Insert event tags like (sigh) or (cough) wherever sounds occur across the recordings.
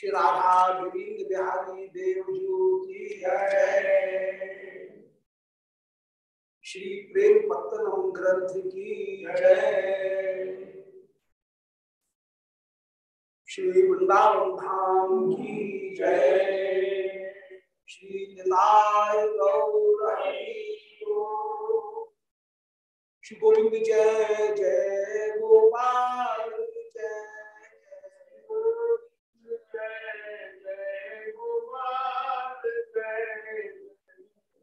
श्री राधा गोविंद बिहारी देवजू की जय। श्री प्रेम पत्तनम ग्रंथ की जय। श्री वृंदावन धाम की जय। श्री निताय गौर श्री गोविंद जय जय गोपाल जय।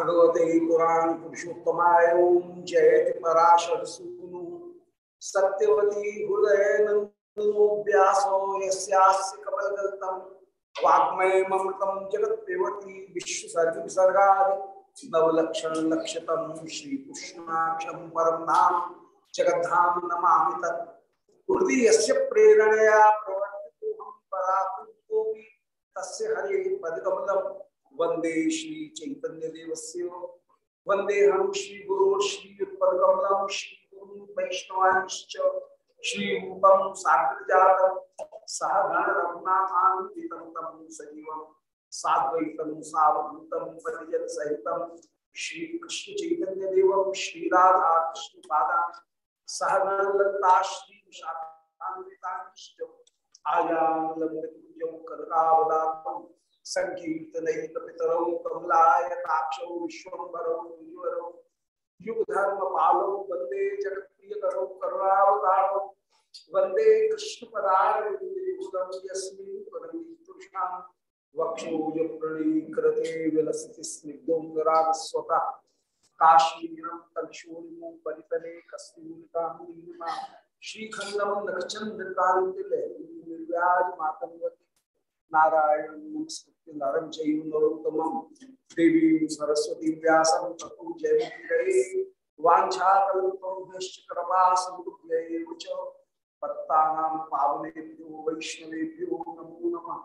भगवते पुराण जयति पराशर सूनु सत्यवती हृदय विश्व नवलक्षण लक्षतम श्री कृष्णाक्षम परम नाम जगद्धाम नमामि तत्। हृदय प्रेरणया प्रवर्तितो हम तस्य हरे पदकमलम। वंदे श्री चैतन्य देवस्य वंदे हम श्री गुरु श्री पदकमलम श्री गुरु वैष्णवांश्च। श्री रूपम साग्रजातम सह गण रघुनाथान्वितं तं सजीवं साद्वैतं परिजन सहितं श्री कृष्ण चैतन्य देवं श्री राधा कृष्ण पादा सह गण ललिता श्री विशाखान्वितांश्च आयामलंबकुंजं कनकावदातं संकीर्तनैकपितरौ, कमलायताक्षौ, विश्वम्भरौ द्विजवरौ युगधर्मपालौ, वंदे जगत्प्रियकरौ करुणावतारौ, वंदे कृष्णपदारविन्दं यस्मिन् परमीतुषां वक्षोजप्रणीकृते विलसति स्निग्धोङ्गरागस्वतः काश्मीरं तलशूलिमो परितले कस्मिन्कामिनीमा श्रीखण्डं नखचन्द्रकान्तिलहरीर्व्याजमातन्वति नारायण नमस्कृत्य नरं चैव नरोत्तमं देवीं सरस्वती व्यासं ततो जयमुदीरये वाञ्छाकल्पौभ्यश्च कृपासमुद्भ्यैव च वैष्णवेभ्यो नमो नमः।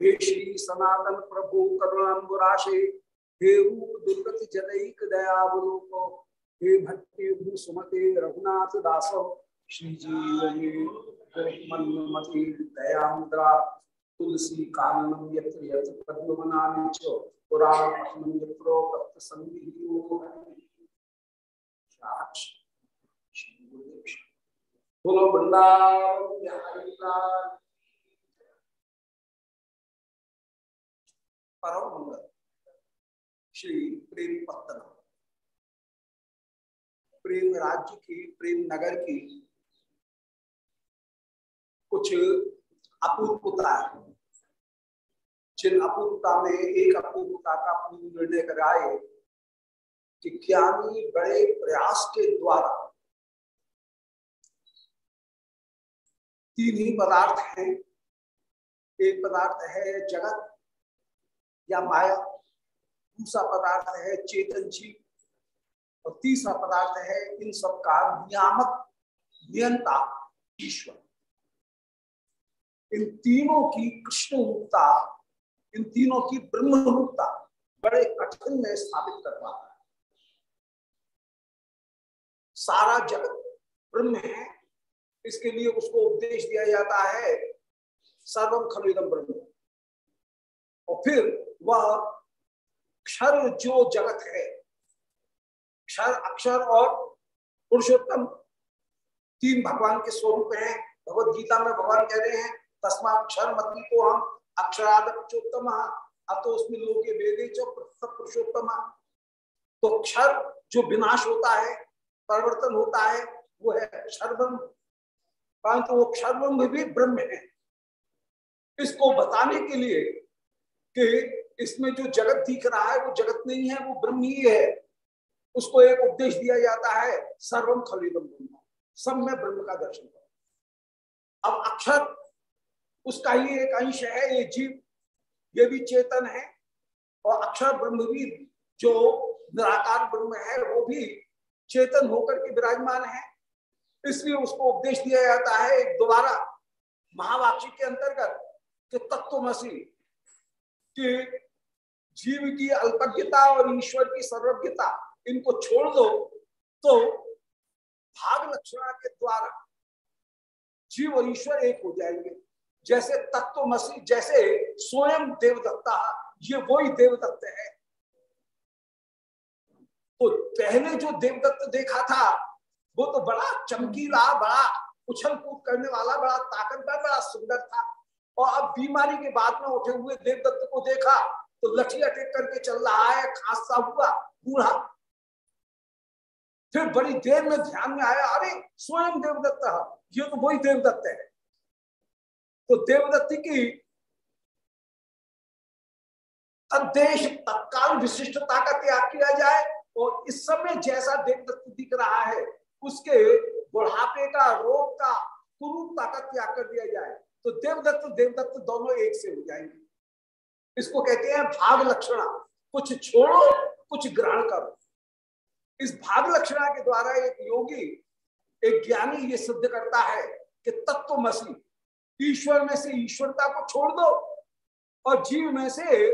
हे श्री सनातन प्रभु करुणाम्बुराशे, हे रूप दुर्गति जनैक दयावलोको, हे भट्टे सुमते रघुनाथ दासो, श्री जीवने दयांद्रा तुलसी काननम यत्र यत्र पद्मनानि च पुराण पठनम यत्रो भक्त संगीतो बोलो वृंदावन बिहारी लाल परम मंगल श्री प्रेम पत्तन। प्रेम राज्य की, प्रेम नगर की कुछ अपूर्वता। जिन अपूर्वता में एक अपूर्वता का पूर्ण निर्णय कराए कि ज्ञानी बड़े प्रयास के द्वारा तीन ही पदार्थ हैं। एक पदार्थ है जगत या माया, दूसरा पदार्थ है चेतन जीव और तीसरा पदार्थ है इन सब का नियामक नियंता ईश्वर। इन तीनों की कृष्ण रूपता इन तीनों की ब्रह्म रूपता बड़े कठिन में स्थापित करवा है। सारा जगत ब्रह्म है, इसके लिए उसको उपदेश दिया जाता है सर्वम खलुदम ब्रह्म। और फिर वह क्षर जो जगत है, क्षर, अक्षर और पुरुषोत्तम, तीन भगवान के स्वरूप हैं, भगवत गीता में भगवान कह रहे हैं तस्मा अक्षर मती को हम अक्षराद पुरुषोत्तम अतो उसमें लोग वेदे जो पुरुषोत्तम तो क्षर जो विनाश होता है, परिवर्तन होता है, वो है क्षरब्रह्म परंतु वो क्षरब्रह्म भी ब्रह्म है। इसको बताने के लिए कि इसमें जो जगत दिख रहा है, वो जगत नहीं है, वो ब्रह्म ही है। उसको एक उपदेश दिया जाता है सर्वम खलिदम ब्रह्म। सब में ब्रह्म का दर्शन करो। अब अक्षर उसका ही एक अंश है, ये जीव। ये भी चेतन है और अक्षर ब्रह्म भी, जो निराकार ब्रह्म है, वो भी चेतन होकर के विराजमान है। इसलिए उसको उपदेश दिया जाता है एक दोबारा महावाक्षी के अंतर्गत कि तत्वमसी, कि जीव की अल्पज्ञता और ईश्वर की सर्वज्ञता, इनको छोड़ दो। तो भाग लक्षणा के द्वारा जीव और ईश्वर एक हो जाएँगे। जैसे तत्व तत्वमसी जैसे स्वयं देवदत्ता ये वही देवदत्त है। तो पहले जो देवदत्त देखा था, वो तो बड़ा चमकीला, बड़ा उछल कूद करने वाला, बड़ा ताकतवर, बड़ा सुंदर था। और अब बीमारी के बाद में उठे हुए देवदत्त को देखा तो लठिया टेक करके चल रहा है खासा हुआ, बूढ़ा। फिर बड़ी देर में ध्यान में आया, अरे, स्वयं देवदत्त ये तो वही देवदत्त है। तो देवदत्त की तदेश तत्काल विशिष्टता का त्याग किया जाए और इस समय जैसा देवदत्त दिख रहा है, उसके बुढ़ापे का, रोग का, कुरूपता का त्याग कर दिया जाए तो देवदत्त देवदत्त दोनों एक से हो जाएँगे। इसको कहते हैं भाग लक्षणा। कुछ छोड़ो, कुछ ग्रहण करो। इस भाग लक्षणा के द्वारा एक योगी, एक ज्ञानी ये सिद्ध करता है कि तत्व मसी ईश्वर में से ईश्वरता को छोड़ दो और जीव में से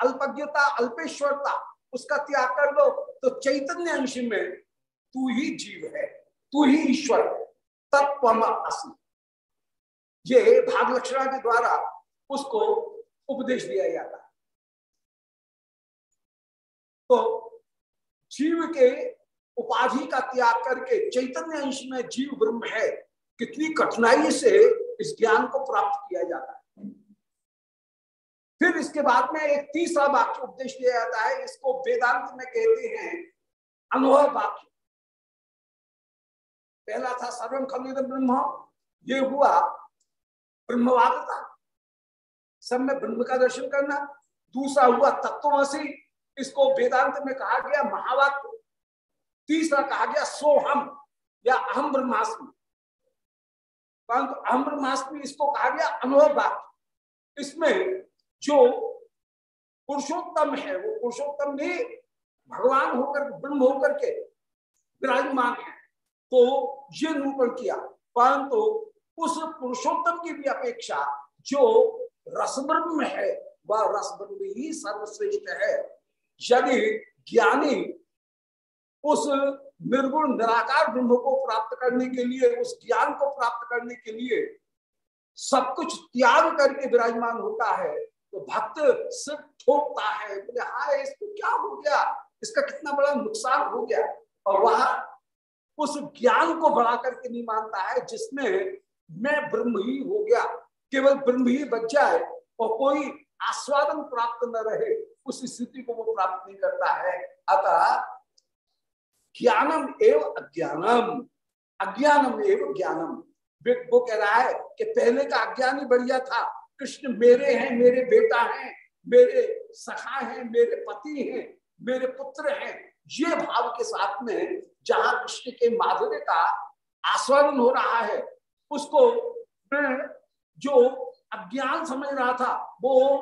अल्पज्ञता, अल्पेश्वरता, उसका त्याग कर दो। तो चैतन्य अंश में तू ही जीव है, तू ही ईश्वर तत्व असी। ये भाग लक्षणा के द्वारा उसको उपदेश दिया जाता है। तो जीव के उपाधि का त्याग करके चैतन्य अंश में जीव ब्रह्म है, कितनी कठिनाई से इस ज्ञान को प्राप्त किया जाता है। फिर इसके बाद में एक तीसरा वाक्य उपदेश दिया जाता है, इसको वेदांत में कहते हैं अनुभव वाक्य। पहला था सर्वम खलुद ब्रह्म, ये हुआ ब्रह्मवादता। सब में ब्रह्म का दर्शन करना, दूसरा हुआ तत्वसी इसको वेदांत में कहा गया महावाक्य। तीसरा कहा गया सोहम, या अहम ब्रह्मास्मि। परंतु अहम ब्रह्मास्मि इसको कहा गया अनुभव वाक्य इसमें जो पुरुषोत्तम है, वो पुरुषोत्तम भी भगवान होकर, ब्रह्म होकर के विराजमान है तो ये निरूपण किया। परंतु उस पुरुषोत्तम की भी अपेक्षा जो रसब्रह्म है, वह रसब्रह्म ही सर्वश्रेष्ठ है। यदि ज्ञानी उस निर्गुण, निराकार ब्रह्म को प्राप्त करने के लिए, उस ज्ञान को प्राप्त करने के लिए सब कुछ त्याग करके विराजमान होता है तो भक्त सिर्फ़ ठोकता है, बोले, हाय, इसको क्या हो गया? इसका कितना बड़ा नुकसान हो गया? और वह उस ज्ञान को बढ़ा करके नहीं मानता है, जिसमें मैं ब्रह्म ही हो गया, केवल ब्रह्म ही बच जाए, और कोई आस्वादन प्राप्त न रहे, उस स्थिति को वो प्राप्त नहीं करता है। अतः ज्ञानम एवं अज्ञानम। अज्ञानम एवं ज्ञानम। वो कह रहा है कि पहले का अज्ञान ही बढ़िया था। कृष्ण मेरे हैं, मेरे बेटा हैं, मेरे सखा हैं, मेरे पति हैं, मेरे पुत्र हैं। ये भाव के साथ में जहाँ कृष्ण के माधुर्य का आस्वादन हो रहा है, उसको मैं जो अज्ञान समझ रहा था, वो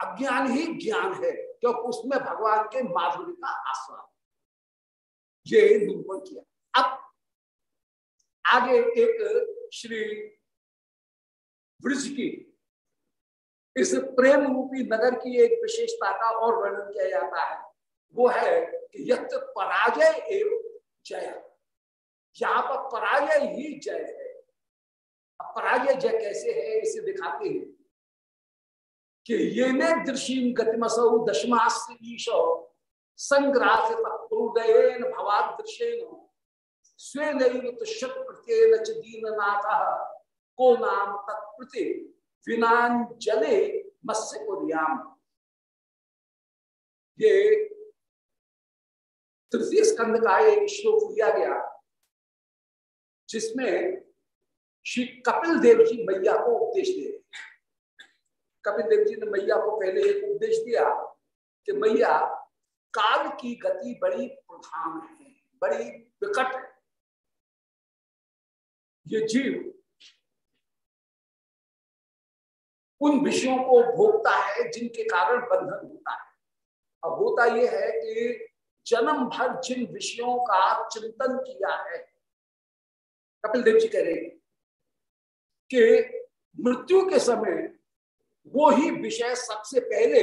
अज्ञान ही ज्ञान है, क्योंकि उसमें भगवान के माधुर्य का आस्वाद ये निरूपण किया अब आगे एक श्री ब्रज की इस प्रेम रूपी नगर की एक विशेषता का और वर्णन किया जाता है। वो है कि यत पराजय एवं जय। यहाँ पर पराजय ही जय है। पराजय जय कैसे है, इसे दिखाते हैं। कि ये ने दृशीम गतिमसौ संग्राह भवादृशेन शत प्रत्यय दीननाथ को नाम तत्प्रति? विनाजले मत्स्य कुरियाम। ये तृतीय स्कंद का एक श्लोक लिया गया, जिसमें श्री कपिल देव जी मैया को उपदेश दे कपिल देव जी ने मैया को पहले एक उपदेश दिया कि मैया काल की गति बड़ी प्रधान है, बड़ी विकट है। ये जीव उन विषयों को भोगता है जिनके कारण बंधन होता है। अब होता यह है कि जन्म भर जिन विषयों का चिंतन किया है, कपिल देव जी कह रहे हैं कि मृत्यु के समय वो ही विषय सबसे पहले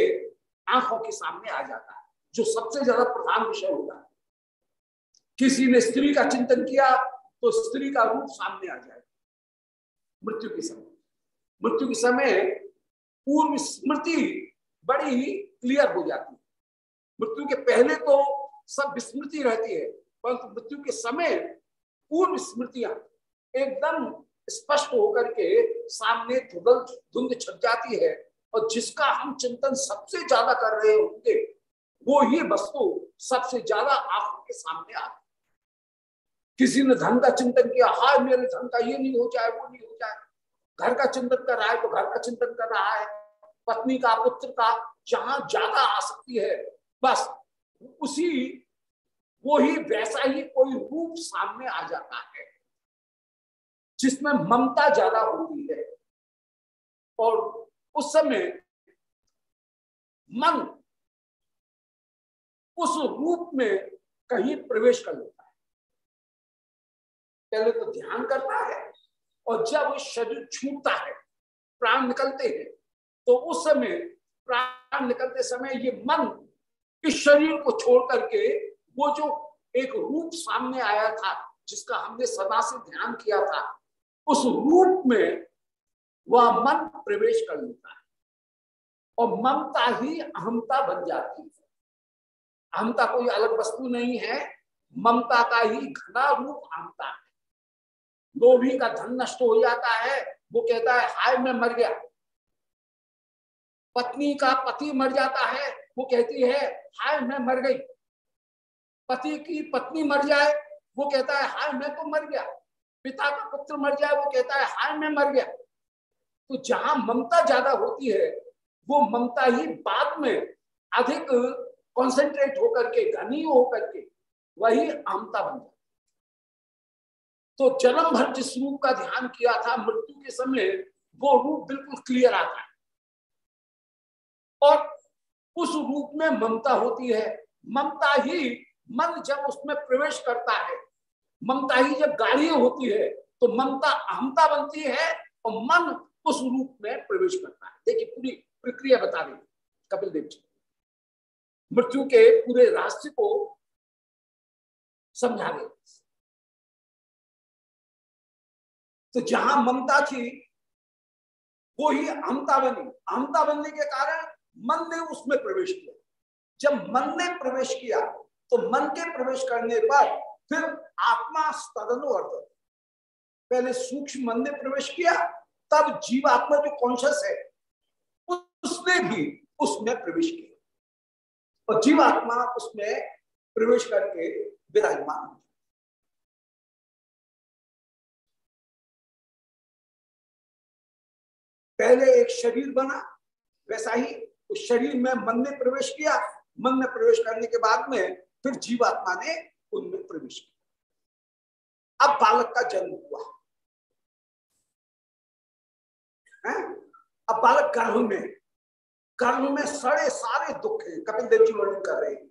आँखों के सामने आ जाता है। जो सबसे ज़्यादा प्रधान विषय होता है। किसी ने स्त्री का चिंतन किया तो स्त्री का रूप सामने आ जाए। मृत्यु के समय। मृत्यु के समय पूर्व स्मृति बड़ी ही क्लियर हो जाती है। मृत्यु के पहले तो सब विस्मृति रहती है, परंतु मृत्यु के समय पूर्व स्मृतियाँ एकदम स्पष्ट होकर के सामने धुंध छप जाती है। और जिसका हम चिंतन सबसे ज़्यादा कर रहे होंगे वो ही वस्तु सबसे ज़्यादा आँखों के सामने आ किसी ने धन का चिंतन किया, हाय मेरे धन का ये नहीं हो जाए, वो नहीं हो जाए। घर का चिंतन कर रहा है तो घर का चिंतन कर रहा है। पत्नी का, पुत्र का जहाँ ज़्यादा आसक्ति है, बस उसी, वो ही वैसा ही कोई रूप सामने आ जाता है, जिसमें ममता ज़्यादा होती है। और उस समय मन उस रूप में कहीं प्रवेश कर लेता है। पहले तो ध्यान करता है और जब शरीर छूटता है, प्राण निकलते हैं तो उस समय, प्राण निकलते समय ये मन इस शरीर को छोड़ करके वो जो एक रूप सामने आया था, जिसका हमने सदा से ध्यान किया था, उस रूप में वह मन प्रवेश कर लेता है। और ममता ही अहमता बन जाती है। अहमता कोई अलग वस्तु नहीं है, ममता का ही घना रूप अहमता है। लोभी का धन नष्ट हो जाता है, वो कहता है, हाय, मैं मर गया। पत्नी का पति मर जाता है, वो कहती है, हाय, मैं मर गई। पति की पत्नी मर जाए, वो कहता है, हाय, मैं तो मर गया। पिता का पुत्र मर जाए, वो कहता है, हाय, मैं मर गया। तो जहाँ ममता ज़्यादा होती है, वो ममता ही बाद में अधिक कंसंट्रेट होकर के घनी होकर के, वही अहमता बन जाती। तो जन्म भर जिस रूप का ध्यान किया था, मृत्यु के समय वो रूप बिल्कुल क्लियर आता है। और उस रूप में ममता होती है। ममता ही मन जब उसमें प्रवेश करता है, ममता ही जब गाढ़ी होती है तो ममता अहमता बनती है और मन उस रूप में प्रवेश करता है। देखिए, पूरी प्रक्रिया बता रही कपिल देव जी। मृत्यु के पूरे रास्ते को समझा रहे तो जहाँ ममता थी, वो ही अमता बनी। अमता बनने के कारण मन ने उसमें प्रवेश किया। जब मन ने प्रवेश किया तो मन के प्रवेश करने पर फिर आत्मा तदनु अर्थ। पहले सूक्ष्म मन ने प्रवेश किया, तब जीवात्मा जो कॉन्शियस है, उसने भी उसमें प्रवेश किया। और जीवात्मा उसमें प्रवेश करके विराजमान पहले एक शरीर बना, वैसा ही उस शरीर में मन ने प्रवेश किया। मन में प्रवेश करने के बाद में फिर जीवात्मा ने उनमें प्रवेश किया। अब बालक का जन्म हुआ। है? अब बालक गर्भ में गर्भ में सड़े सारे दुख है। कपिल देव जी वर्णन कर रहे हैं।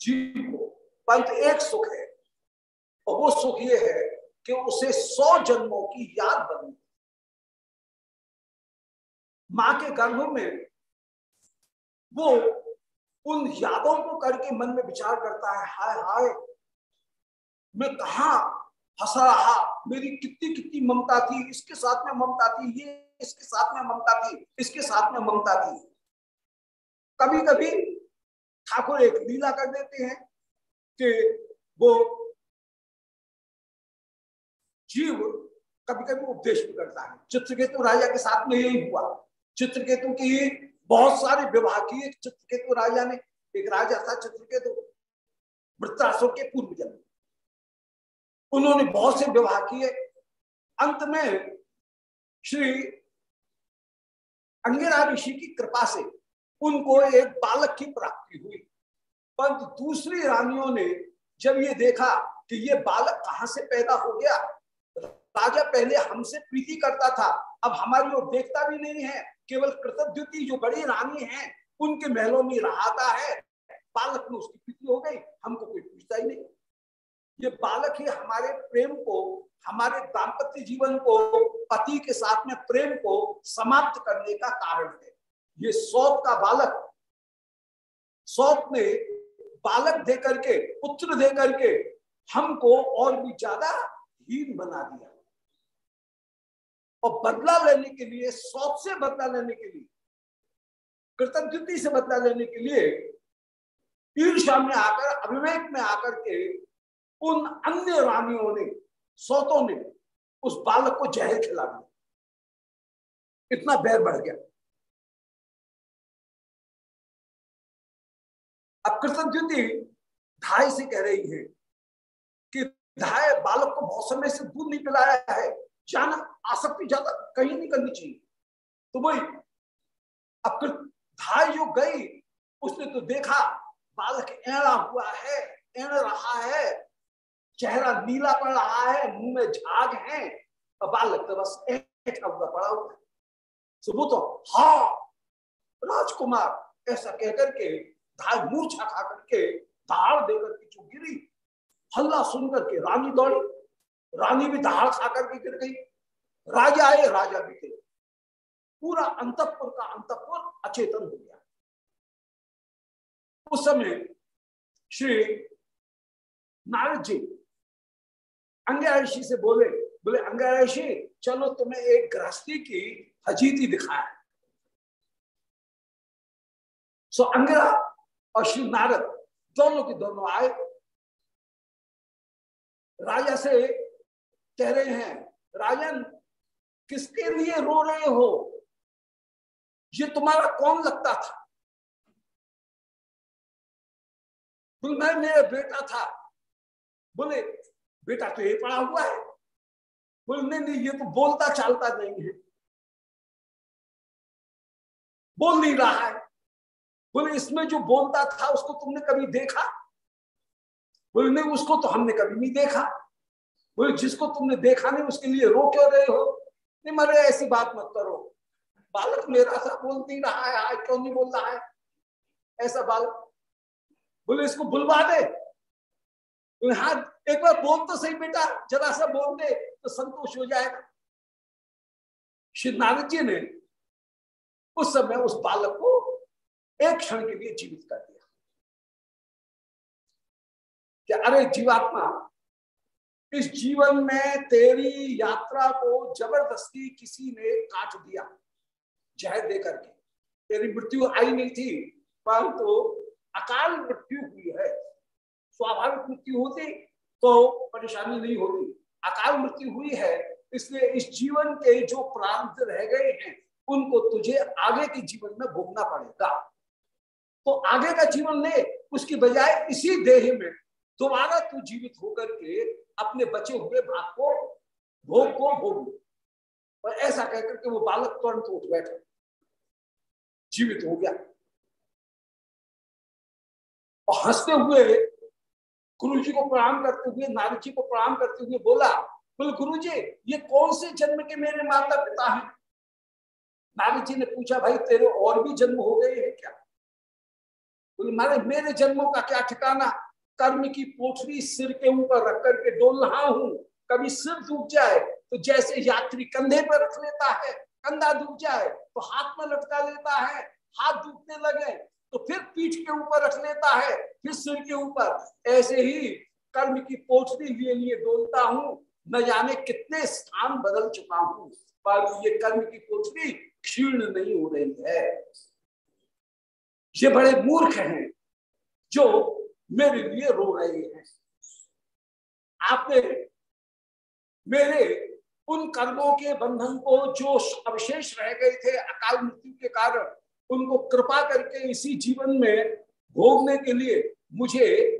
जीव को पंत एक सुख है। और वो सुख ये है कि उसे सौ जन्मों की याद बनी। माँ के गर्भ में वो उन यादों को करके मन में विचार करता है, हाय हाय, मैं कहा फंसा रहा? मेरी कितनी कितनी ममता थी। इसके साथ में ममता थी, ये इसके साथ में ममता थी, इसके साथ में ममता थी। कभी कभी ठाकुर एक लीला कर देते हैं कि वो जीव कभी कभी उपदेश भी करता है। चित्रकेतु राजा के साथ में यही हुआ। चित्रकेतु की बहुत सारे विवाह किए। चित्रकेतु राजा ने एक राजा था, चित्रकेतु वृत्रासुर के पूर्व जन्म उन्होंने बहुत से विवाह किए। अंत में श्री अंगेरा ऋषि की कृपा से उनको एक बालक की प्राप्ति हुई। परंतु दूसरी रानियों ने जब ये देखा कि ये बालक कहाँ से पैदा हो गया, राजा पहले हमसे प्रीति करता था। अब हमारी ओर देखता भी नहीं है। केवल कृतद्युति जो बड़ी रानी है, उनके महलों में रहाता है। बालक में उसकी प्रीति हो गई, हमको कोई पूछता ही नहीं। ये बालक ही हमारे प्रेम को, हमारे दाम्पत्य जीवन को, पति के साथ में प्रेम को समाप्त करने का कारण है। ये सौत का बालक। सौत ने बालक दे करके, पुत्र दे करके हमको और भी ज़्यादा हीन बना दिया। और बदला लेने के लिए सौत से बदला लेने के लिए, कृतज्ञति से बदला लेने के लिए ईर्षा में आकर, अभिवेक में आकर के उन अन्य रानियों ने, सौतों ने उस बालक को जहर खिला दिया। इतना बैर बढ़ गया। अब कृतज्ञति धाय से कह रही है कि धाय बालक को बहुत समय से दूध नहीं पिलाया है। जाना आसक्ति ज़्यादा कहीं नहीं करनी चाहिए। तो वही अब धाय जो गई, उसने तो देखा बालक एड़ा हुआ है, एड़ रहा है, चेहरा नीला पड़ रहा है, मुँह में झाग है, और बालक तो बस ऐठा हुआ पड़ा हुआ है। तो वो तो हा, राजकुमार, ऐसा कहकर के धार मूर्छा खा करके दाड़ देकर के जो गिरी, हल्ला सुन करके रानी दौड़ी। रानी भी दहाड़ खा करके गिर गई। राजा आए, राजा भी गिर। पूरा अंतपुर का अंतपुर अचेतन हो गया। उस समय श्री नारद जी अंग्याशी से बोले बोले अंग्याशी चलो तुम्हें एक गृहस्थी की हजीती दिखाए। सो अंगरा और श्री नारद दोनों के दोनों आए। राजा से कह रहे हैं, राजन, किसके लिए रो रहे हो? ये तुम्हारा कौन लगता था? मैं मेरा बेटा था। बोले, बेटा तो ये पड़ा हुआ है। बोले, नहीं नहीं, ये तो बोलता चालता नहीं है। बोल नहीं रहा है। बोले, इसमें जो बोलता था, उसको तुमने कभी देखा? बोले, नहीं, उसको तो हमने कभी नहीं देखा। बोले, जिसको तुमने देखा नहीं, उसके लिए रो क्यों रहे हो? नहीं, मरे, ऐसी बात मत करो। बालक मेरा सा बोल नहीं रहा है, आज क्यों नहीं बोल रहा है? ऐसा बालक। बोले, इसको बुलवा दे। हाँ एक बार बोल तो सही, बेटा, जरा सा बोल दे तो संतोष हो जाएगा। श्री नारद जी ने उस समय उस बालक को एक क्षण के लिए जीवित कर दिया। कि अरे जीवात्मा, इस जीवन में तेरी यात्रा को ज़बरदस्ती किसी ने काट दिया, जहर दे करके तेरी मृत्यु आई नहीं थी, परंतु तो अकाल मृत्यु हुई है। स्वाभाविक मृत्यु होती तो परेशानी नहीं होती। अकाल मृत्यु हुई है, इसलिए इस जीवन के जो प्रांत रह गए हैं, उनको तुझे आगे के जीवन में भोगना पड़ेगा। तो आगे का जीवन ले, उसकी बजाय इसी देह में। दोबारा तू जीवित होकर के अपने बचे हुए भाग को, भोग को भोग और ऐसा कहकर के वो बालक तुरंत उठ बैठा। जीवित हो गया। और हँसते हुए गुरु जी को प्रणाम करते हुए, नारद जी को प्रणाम करते हुए बोला, बोले गुरु जी, ये कौन से जन्म के मेरे माता पिता हैं? नारद जी ने पूछा, भाई, तेरे और भी जन्म हो गए हैं क्या? बोले, मारे, मेरे जन्मों का क्या ठिकाना? कर्म की पोठरी सिर के ऊपर रख करके डोल रहा हूँ। कभी सिर डूब जाए तो जैसे यात्री कंधे पर रख लेता है, कंधा डूब जाए तो हाथ में लटका लेता है, हाथ डूबने लगे तो फिर पीठ के ऊपर रख लेता है, फिर सिर के ऊपर। ऐसे ही कर्म की पोछड़ी लिए लिए डोलता हूँ। न जाने कितने स्थान बदल चुका हूँ पर ये कर्म की पोछड़ी क्षीर्ण नहीं हो रही है। ये बड़े मूर्ख हैं जो मेरे लिए रो रहे हैं। आपने मेरे उन कर्मों के बंधन को जो अवशेष रह गए थे, अकाल मृत्यु के कारण, उनको कृपा करके इसी जीवन में भोगने के लिए मुझे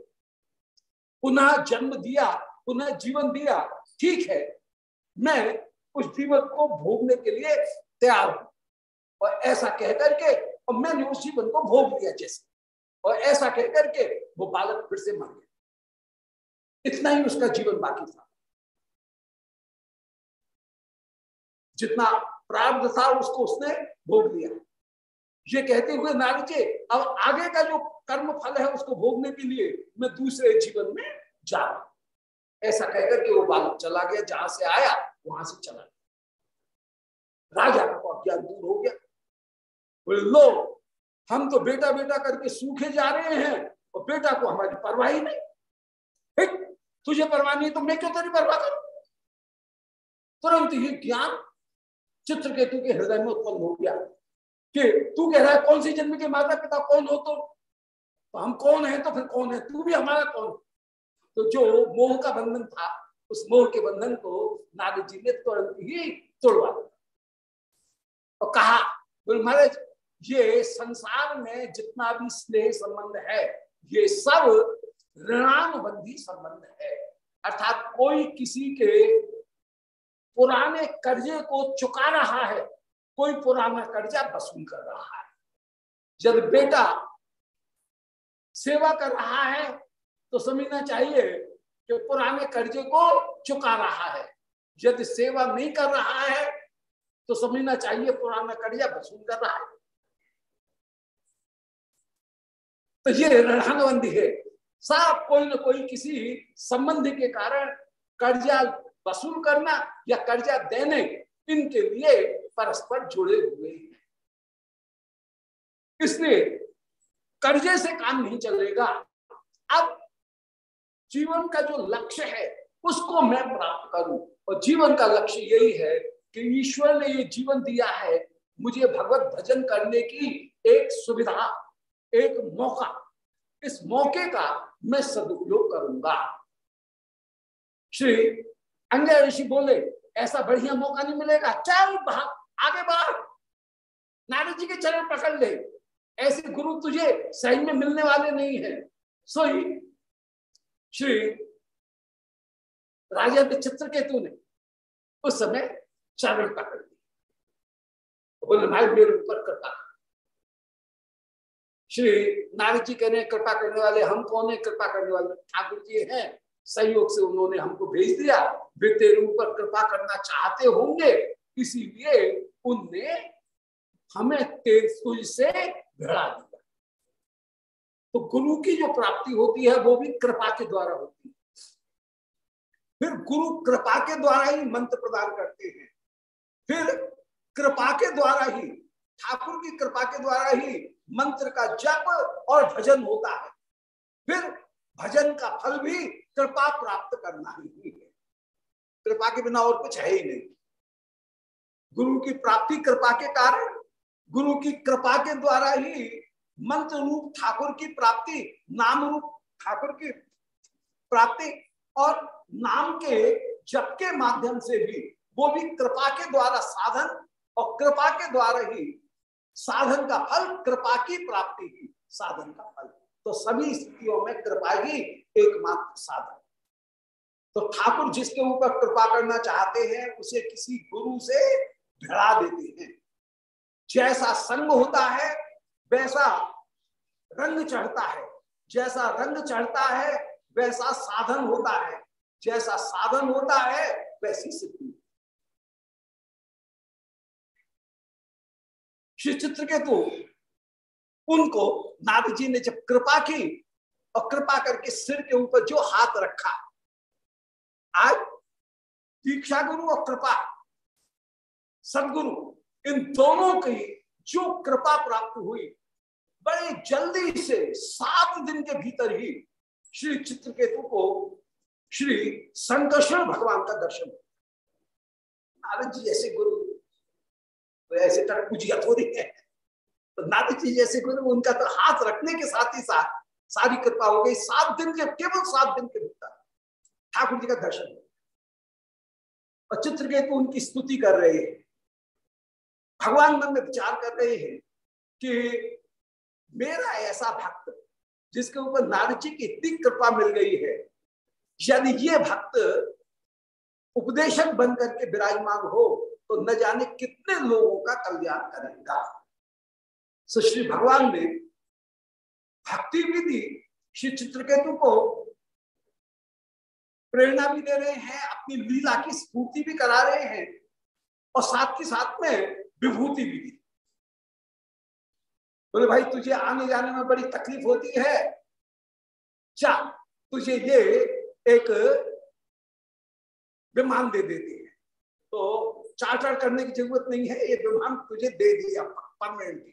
पुनः जन्म दिया, पुनः जीवन दिया। ठीक है, मैं उस जीवन को भोगने के लिए तैयार हूँ। और ऐसा कह करके और मैंने उस जीवन को भोग लिया जैसे। और ऐसा कह करके वो बालक फिर से मर गया। इतना ही उसका जीवन बाकी था। जितना प्रारब्ध था उसको उसने भोग लिया ये कहते हुए नारद जी, अब आगे का जो कर्म फल है उसको भोगने के लिए मैं दूसरे जीवन में जा रहा ऐसा कहकर के वो बालक चला गया। जहाँ से आया, वहाँ से चला गया। राजा का अज्ञान दूर हो गया। बोले लो हम तो बेटा बेटा करके सूखे जा रहे हैं और बेटा को हमारी परवाह ही नहीं तुझे परवाह नहीं तो मैं क्यों तेरी परवाह करूँ? तुरंत ही ज्ञान चित्रकेतु के हृदय में उत्पन्न हो गया कि तू कह रहा है कौन सी जन्म के माता पिता कौन हो तो, हम कौन है तो फिर कौन है? तू भी हमारा कौन? तो जो मोह का बंधन था उस मोह के बंधन को नारद जी ने तुरंत ही तोड़वा और कहा बोले महाराज ये संसार में जितना भी स्नेह संबंध है, ये सब ऋणानुबंधी संबंध है। अर्थात कोई किसी के पुराने कर्जे को चुका रहा है, कोई पुराना कर्जा वसूल कर रहा है। जब बेटा सेवा कर रहा है तो समझना चाहिए कि पुराने कर्जे को चुका रहा है। यदि सेवा नहीं कर रहा है तो समझना चाहिए पुराना कर्जा वसूल कर रहा है। तो ये रणबंदी है। साफ़ कोई ना कोई किसी संबंध के कारण कर्जा वसूल करना या कर्जा देने इनके लिए परस्पर जुड़े हुए हैं। इसलिए कर्जे से काम नहीं चलेगा। अब जीवन का जो लक्ष्य है, उसको मैं प्राप्त करूँ। और जीवन का लक्ष्य यही है कि ईश्वर ने ये जीवन दिया है, मुझे भगवत भजन करने की एक सुविधा एक मौका। इस मौके का मैं सदुपयोग करूँगा। श्री अंजय ऋषि बोले, ऐसा बढ़िया मौका नहीं मिलेगा। चल भाग आगे बढ़। नारद जी के चरण पकड़ ले। ऐसे गुरु तुझे सही में मिलने वाले नहीं है। सो ही श्री राजा चित्र केतु ने उस समय चरण पकड़ लिया। बोले, भाई, मेरे ऊपर कृपा श्री नारद जी कहने, कृपा करने वाले, हम कौन है? कृपा करने वाले। ठाकुर जी हैं। सहयोग से उन्होंने हमको भेज दिया। वे तेरे ऊपर कृपा करना चाहते होंगे, इसीलिए उनने हमें तुझ से भिड़ा दिया। तो गुरु की जो प्राप्ति होती है, वो भी कृपा के द्वारा होती है। फिर गुरु कृपा के द्वारा ही मंत्र प्रदान करते हैं। फिर कृपा के द्वारा ही, ठाकुर की कृपा के द्वारा ही मंत्र का जप और भजन होता है। फिर भजन का फल भी कृपा प्राप्त करना ही है। कृपा के बिना और कुछ है ही नहीं। गुरु की प्राप्ति कृपा के कारण, गुरु की कृपा के द्वारा ही मंत्र रूप ठाकुर की प्राप्ति, नाम रूप ठाकुर की प्राप्ति और नाम के जप के माध्यम से भी, वो भी कृपा के द्वारा साधन और कृपा के द्वारा ही साधन का फल, कृपा की प्राप्ति ही साधन का फल। तो सभी स्थितियों में कृपा ही एकमात्र साधन। तो ठाकुर जिसके ऊपर कृपा करना चाहते हैं, उसे किसी गुरु से भिड़ा देते हैं। जैसा संग होता है, वैसा रंग चढ़ता है। जैसा रंग चढ़ता है, वैसा साधन होता है। जैसा साधन होता है, वैसी सिद्धि श्री चित्र के तो उनको नाथ जी ने जब कृपा की और कृपा करके सिर के ऊपर जो हाथ रखा, आज दीक्षा गुरु और कृपा, सदगुरु, इन दोनों की जो कृपा प्राप्त हुई, बड़े जल्दी से सात दिन के भीतर ही श्री चित्रकेतु को श्री संकर्षण भगवान का दर्शन नारद जी जैसे गुरु तो ऐसे तक पूजिया थोड़ी है। तो नारद जी जैसे गुरु उनका तो हाथ रखने के साथ ही साथ सारी कृपा हो गई। सात दिन के, केवल सात दिन के भीतर ठाकुर जी का दर्शन और चित्रकेतु उनकी स्तुति कर रहे हैं। भगवान मन में विचार कर रहे हैं कि मेरा ऐसा भक्त जिसके ऊपर नारद जी की इतनी कृपा मिल गई है यदि ये भक्त उपदेशक बनकर के विराजमान हो तो न जाने कितने लोगों का कल्याण करेगा। सो श्री भगवान ने भक्ति दी श्री चित्रकेतु को प्रेरणा भी दे रहे हैं, अपनी लीला की स्फूर्ति भी करा रहे हैं और साथ के साथ में विभूति भी दी। बोले, भाई, तुझे आने जाने में बड़ी तकलीफ़ होती है। क्या तुझे ये एक विमान दे देती है। तो चार्टर करने की ज़रूरत नहीं है ये विमान तुझे दे दिया परमानेंटली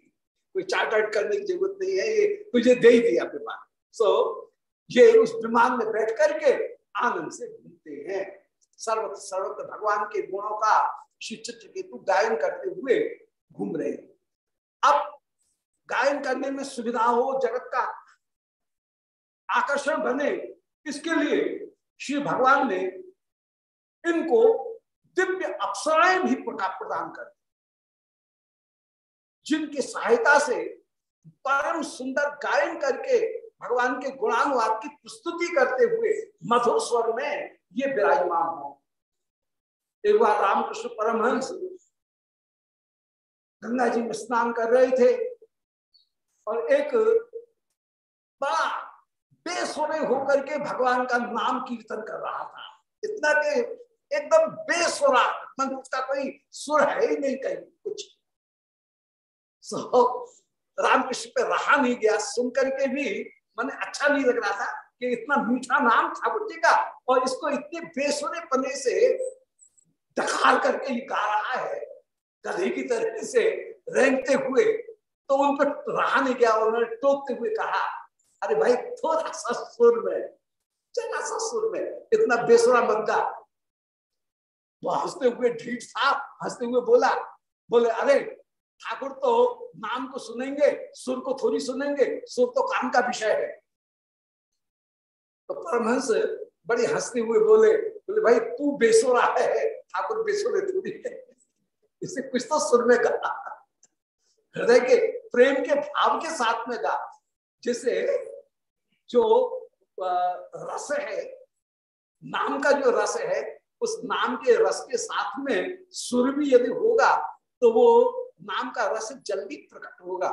कोई चार्टर करने की ज़रूरत नहीं है ये तुझे दे ही दिया विमान सो so, ये उस विमान में बैठ करके आनंद से घूमते हैं। सर्वत सर्वत भगवान के गुणों का श्री चित्रकेतु गायन करते हुए घूम रहे हैं। अब गायन करने में सुविधा हो जगत का आकर्षण बने इसके लिए श्री भगवान ने इनको दिव्य अप्सराएँ भी प्रदान कर जिनकी सहायता से परम सुंदर गायन करके भगवान के गुणानुवाद की प्रस्तुति करते हुए मधुर स्वर में ये विराजमान हो। एक बार रामकृष्ण परमहंस गंगा जी में स्नान कर रहे थे और एक बड़ा बेसुरे होकर के भगवान का नाम कीर्तन कर रहा था। इतना के एकदम बेसुरा मन उसका कोई सुर है ही नहीं कहीं, कुछ? रामकृष्ण पे रहा नहीं गया। सुन करके भी मैंने अच्छा नहीं लग रहा था कि इतना मीठा नाम ठाकुर जी का और इसको इतने बेसुरे पने से दखाल करके ये गा रहा है, गधे की तरह से रेंगते हुए तो उन पर रहा नहीं गया उन्होंने टोकते हुए कहा, अरे भाई, थोड़ा सा सुर में चला सा सुर में, इतना बेसुरा बंदा वो हँसते हुए ढीठ था, हँसते हुए बोला, बोले, अरे, ठाकुर तो नाम को सुनेंगे, सुर को थोड़ी सुनेंगे, सुर तो काम का विषय है। तो परमहंस बड़ी हँसते हुए बोले बोले, भाई, तू बेसुरा है, ठाकुर बेसुरे थोड़ी है। इसे कुछ तो सुर में कहा। हृदय के, प्रेम के भाव के साथ में गा जिसे जो रस है, नाम का जो रस है उस नाम के रस के साथ में सुर भी यदि होगा तो वो नाम का रस जल्दी प्रकट होगा।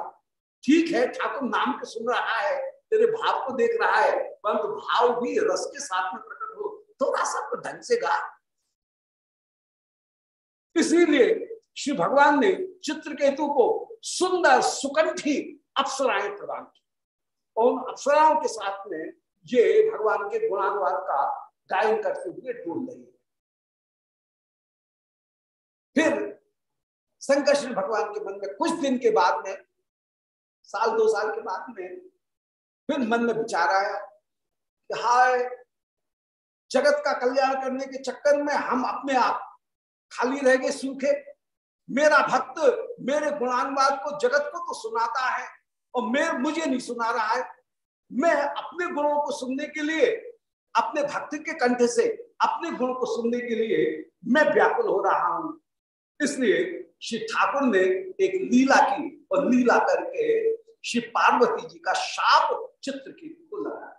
ठीक है, ठाकुर नाम को सुन रहा है, तेरे भाव को देख रहा है, परंतु भाव भी रस के साथ में प्रकट हो, थोड़ा सा तो ढंग से गा। इसीलिए श्री भगवान ने चित्रकेतु को सुंदर सुकंठी अप्सराएँ प्रदान की। और उन अप्सराओं के साथ में ये भगवान के गुणानुवाद का गायन करते हुए डूल रही है फिर शंकर भगवान के मन में, कुछ दिन के बाद में, साल, दो साल के बाद में, फिर मन में विचार आया कि हाय, जगत का कल्याण करने के चक्कर में हम अपने आप खाली रह गए, सूखे। मेरा भक्त, मेरे गुणानुवाद को, जगत को तो सुनाता है और मैं, मुझे नहीं सुना रहा है। मैं अपने गुणों को सुनने के लिए, अपने भक्त के कंठ से, अपने गुण को सुनने के लिए मैं व्याकुल हो रहा हूँ। इसलिए श्री ठाकुर ने एक लीला की और लीला करके श्री पार्वती जी का शाप चित्र की को लगा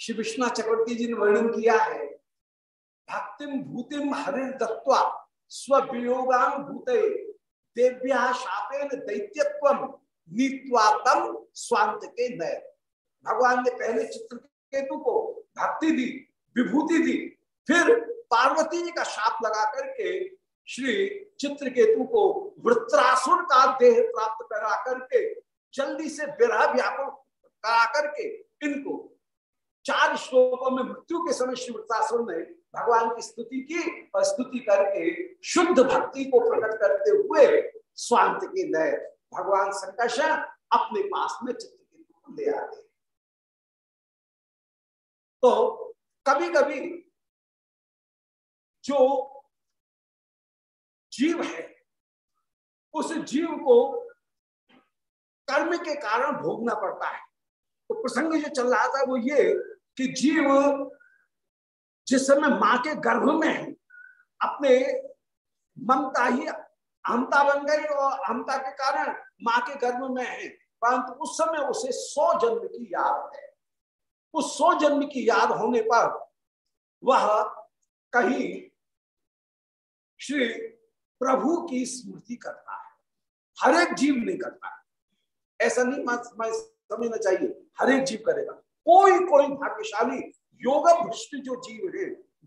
श्री विष्णु चक्रवर्ती जी ने वर्णन किया है भक्तिम भूतिम हरिर दत्वा स्ववियोगान भूते, देव्या शापेन दैत्यत्व नीत्वातम स्वांत के नय। भगवान ने पहले चित्र केतु को भक्ति दी, विभूति दी, फिर पार्वती जी का शाप लगा करके श्री चित्रकेतु को वृत्रासुर का देह प्राप्त करा करके, जल्दी से विरह व्यापक करा करके, इनको चार श्लोकों में मृत्यु के समय श्री वृत्रासुर ने भगवान की स्तुति की स्तुति करके शुद्ध भक्ति को प्रकट करते हुए स्वांत के नए भगवान संकर्षण अपने पास में चित्रकेतु को ले आते तो कभी कभी जो जीव है, उस जीव को कर्म के कारण भोगना पड़ता है। तो प्रसंग जो चल रहा था वो ये कि जीव जिस समय माँ के गर्भ में है अपने ममता ही अहमता बन गई और अहमता के कारण माँ के गर्भ में है, परंतु उस समय उसे सौ जन्म की याद है। उस सौ जन्म की याद होने पर वह कहीं श्री प्रभु की स्मृति करता है। हर एक जीव नहीं करता है। ऐसा नहीं समझना चाहिए, हर एक जीव करेगा। कोई कोई भाग्यशाली योग भ्रष्ट जो जीव है,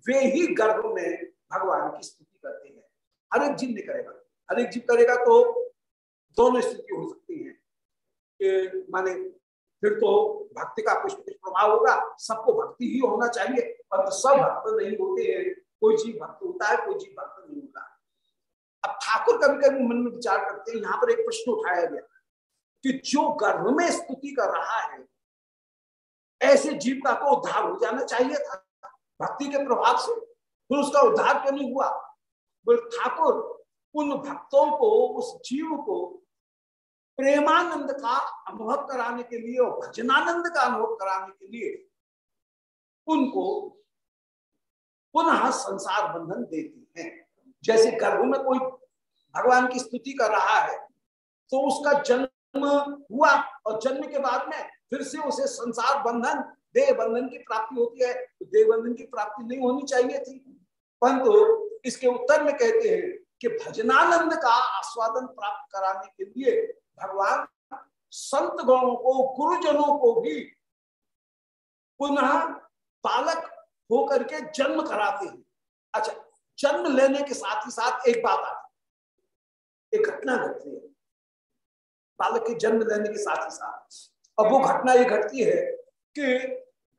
वे ही गर्भ में भगवान की स्तुति करते हैं। हर एक जीव नहीं करेगा। हर एक जीव करेगा तो दोनों स्थिति हो सकती है। माने फिर तो भक्ति का कुछ कुछ प्रभाव होगा, सबको भक्ति ही होना चाहिए पर सब भक्त नहीं होते हैं। कोई जीव भक्त होता है, कोई जीव भक्त नहीं होता। अब ठाकुर कभी कभी मन में विचार करते हैं, यहाँ पर एक प्रश्न उठाया गया कि जो गर्भ में स्तुति कर रहा है, ऐसे जीव का को उद्धार हो जाना चाहिए था, भक्ति के प्रभाव से? फिर उसका उद्धार क्यों नहीं हुआ? बोले, ठाकुर, उन भक्तों को, उस जीव को प्रेमानंद का अनुभव कराने के लिए और भजनानंद का अनुभव कराने के लिए उनको पुनः संसार बंधन देती हैं। जैसे गर्भ में कोई भगवान की स्तुति कर रहा है तो उसका जन्म हुआ और जन्म के बाद में फिर से उसे संसार बंधन, देह बंधन की प्राप्ति होती है। तो देह बंधन की प्राप्ति नहीं होनी चाहिए थी। परंतु इसके उत्तर में कहते हैं कि भजनानंद का आस्वादन प्राप्त कराने के लिए भगवान संत गणों को, गुरुजनों को भी पुनः बालक होकर के जन्म कराते हैं। अच्छा जन्म लेने के साथ ही साथ एक बात आती एक घटना घटती है। बालक के जन्म लेने के साथ ही साथ। अब वो घटना ये घटती है कि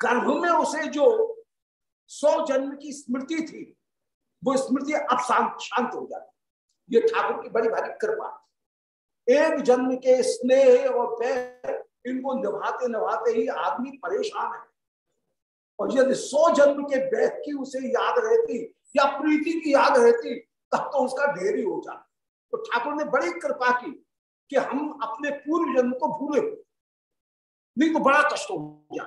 गर्भ में उसे जो सौ जन्म की स्मृति थी, वो स्मृति अब शांत शांत हो जाती ये ठाकुर की बड़ी भारी कृपा एक जन्म के स्नेह और प्यार इनको निभाते निभाते ही आदमी परेशान है। और यदि सौ जन्म के बैठ की उसे याद रहती या प्रीति की याद रहती, तब तो उसका ढेर ही हो जाता। तो ठाकुर ने बड़ी कृपा की कि हम अपने पूर्व जन्म को भूले। नहीं तो बड़ा कष्ट हो गया।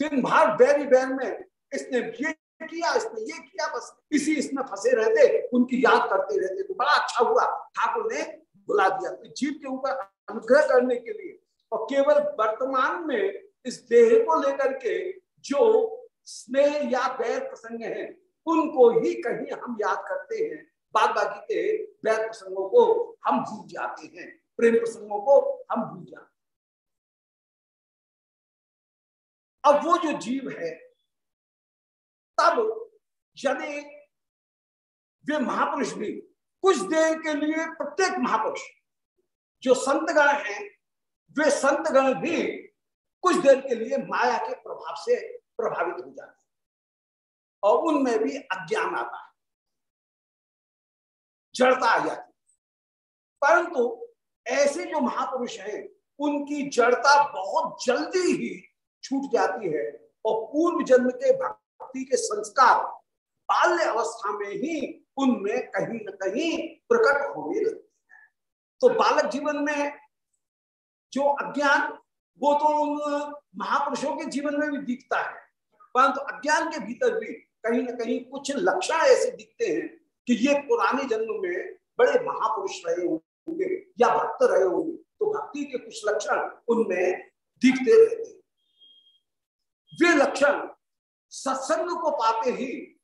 दिन भर बैरी बैर में इसने ये किया, इसने ये किया, बस इसी इसमें फंसे रहते, उनकी याद करते रहते। तो बड़ा अच्छा हुआ। ठाकुर ने बुला दिया। तो जीव के ऊपर अनुग्रह करने के लिए और केवल वर्तमान में इस देह को लेकर के जो स्नेह या बैर प्रसंग हैं उनको ही कहीं हम याद करते हैं। बाद बाकी के बैर प्रसंगों को हम भूल जाते हैं। प्रेम प्रसंगों को हम भूल जाते हैं। अब वो जो जीव है, तब यदि वे महापुरुष भी कुछ देर के लिए प्रत्येक महापुरुष जो संतगण हैं, वे संतगण भी कुछ देर के लिए माया के प्रभाव से प्रभावित हो जाते और उनमें भी अज्ञान आता है। जड़ता आ जाती परंतु ऐसे जो महापुरुष हैं, उनकी जड़ता बहुत जल्दी ही छूट जाती है और पूर्व जन्म के भक्ति के संस्कार बाल्य अवस्था में ही उनमें कहीं न कहीं प्रकट होने लगते हैं। तो बालक जीवन में जो अज्ञान, वो तो उन महापुरुषों के जीवन में भी दिखता है। परंतु अज्ञान के भीतर भी कहीं ना कहीं कुछ लक्षण ऐसे दिखते हैं कि ये पुराने जन्म में बड़े महापुरुष रहे होंगे या भक्त रहे होंगे तो भक्ति के कुछ लक्षण उनमें दिखते रहते वे लक्षण सत्संग को पाते ही,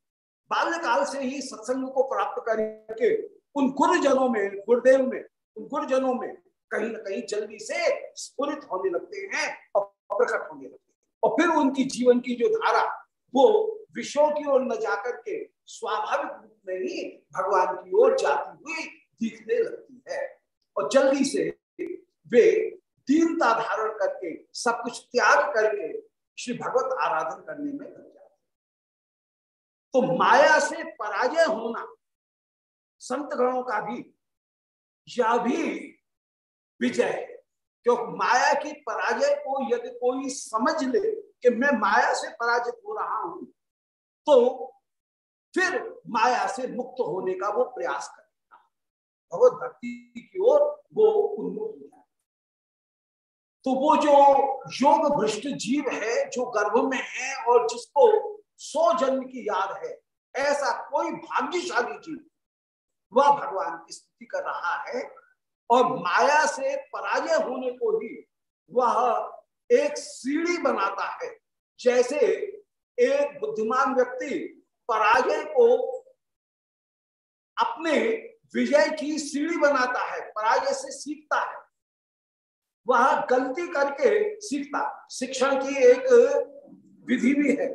बाल्यकाल से ही सत्संग को प्राप्त करके उन गुरुजनों में, गुरुदेव में, उन गुरुजनों में कहीं ना कहीं जल्दी से स्फुरित होने लगते हैं और प्रकट होने लगते हैं। और फिर उनकी जीवन की जो धारा, वो विषयों की ओर न जाकर के स्वाभाविक रूप में ही भगवान की ओर जाती हुई दिखने लगती है। और जल्दी से वे दीनता धारण करके, सब कुछ त्याग करके श्री भगवत आराधन करने में लग जाते तो माया से पराजय होना, संत गणों का भी या भी विजय है। क्योंकि माया की पराजय को यदि कोई समझ ले कि मैं माया से पराजित हो रहा हूँ तो फिर माया से मुक्त होने का वो प्रयास करेगा भगवत भक्ति की ओर वो उन्मुख हो जाए तो वो जो योग भ्रष्ट जीव है, जो गर्भ में है और जिसको सौ जन्म की याद है, ऐसा कोई भाग्यशाली जीव वह भगवान की स्तुति कर रहा है और माया से पराजय होने को ही वह एक सीढ़ी बनाता है, जैसे एक बुद्धिमान व्यक्ति पराजय को अपने विजय की सीढ़ी बनाता है, पराजय से सीखता है। वह गलती करके सीखता। शिक्षण की एक विधि भी है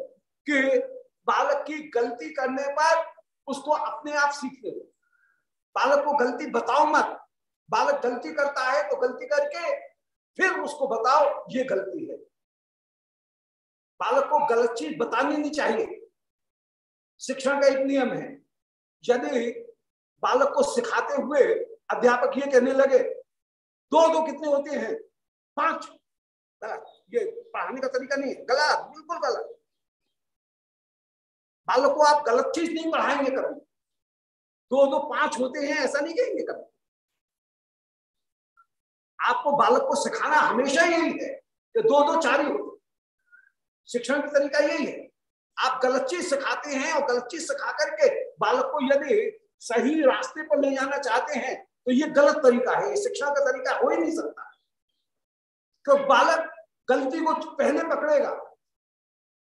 कि बालक की गलती करने पर उसको अपने आप सीखने दो। बालक को गलती बताओ मत। बालक गलती करता है तो गलती करके फिर उसको बताओ, ये गलती है। बालक को गलत चीज़ बतानी नहीं चाहिए। शिक्षण का एक नियम है। यदि बालक को सिखाते हुए अध्यापक ये कहने लगे, दो दो कितने होते हैं? पाँच। ये पढ़ाने का तरीका नहीं है। गलत, बिल्कुल गलत। बालक को आप गलत चीज़ नहीं पढ़ाएँगे कभी। दो दो पाँच होते हैं, ऐसा नहीं कहेंगे कभी? आपको बालक को सिखाना हमेशा यही है कि दो दो चार ही होते शिक्षण का तरीका यही है। आप गलत चीज़ सिखाते हैं और गलत चीज़ सिखा करके बालक को यदि सही रास्ते पर ले जाना चाहते हैं तो ये गलत तरीका है। शिक्षा का तरीका हो ही नहीं सकता। तो बालक गलती को पहले पकड़ेगा,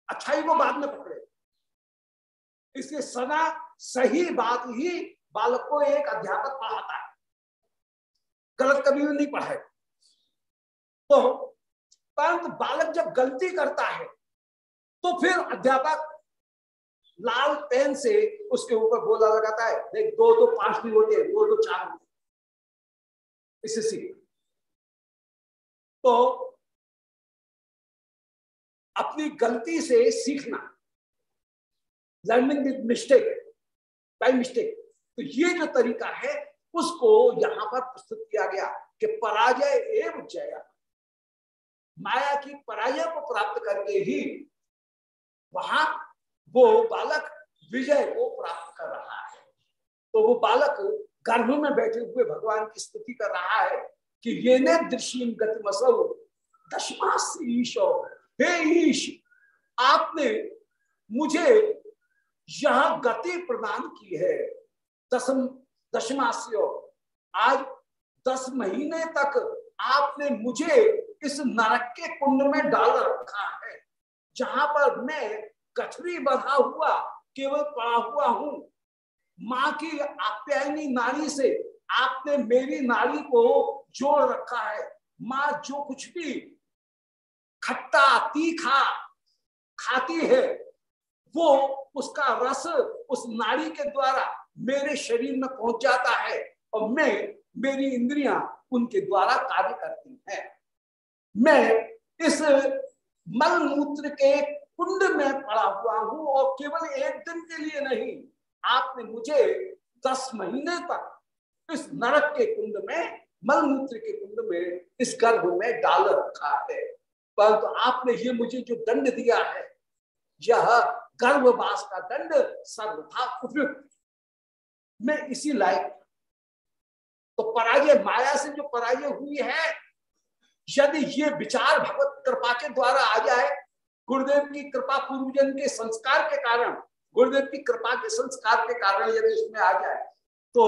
अच्छाई को बाद में पकड़ेगा। इसलिए सदा सही बात ही बालक को एक अध्यापक पढ़ाता है। गलत कभी भी नहीं पढ़ाए तो परंतु बालक जब गलती करता है तो फिर अध्यापक लाल पेन से उसके ऊपर गोला लगाता है, देख, दो दो पाँच भी होते हैं, दो दो चार होते इसे सीख तो अपनी गलती से सीखना learning with mistake by mistake तो ये जो तरीका है, उसको यहाँ पर प्रस्तुत किया गया कि पराजय एवं जय। माया की पराजय को प्राप्त करके ही वहाँ वो बालक विजय को प्राप्त कर रहा है। तो वो बालक गर्भ में बैठे हुए भगवान की स्तुति कर रहा है कि ये ने दृश्यम गतिमसौ दशमास ईशो। हे ईश, आपने मुझे यह गति प्रदान की है। दसम दशमास्यो आज दस महीने तक आपने मुझे इस नरक के कुंड में डाल रखा है। जहाँ पर मैं गठरी बधा हुआ, केवल पड़ा हुआ हूँ। माँ की आप्यायनी नारी से आपने मेरी नारी को जोड़ रखा है। माँ जो कुछ भी खट्टा, तीखा खाती है, वो उसका रस उस नारी के द्वारा मेरे शरीर में पहुँच जाता है और मैं मेरी इंद्रियाँ उनके द्वारा कार्य करती है। मैं इस मल मूत्र के कुंड में पड़ा हुआ हूँ और केवल एक दिन के लिए नहीं, आपने मुझे दस महीने तक इस नरक के कुंड में, मलमूत्र के कुंड में, इस गर्भ में डाल रखा है। परंतु तो आपने ये मुझे जो दंड दिया है, यह गर्भवास का दंड सर्वथा उपयुक्त। मैं इसी लायक तो पराजय माया से जो पराजय हुई है, यदि ये विचार भगवत कृपा के द्वारा आ जाए, गुरुदेव की कृपा पूर्वजन के संस्कार के कारण, गुरुदेव की कृपा के संस्कार के कारण यदि इसमें आ जाए तो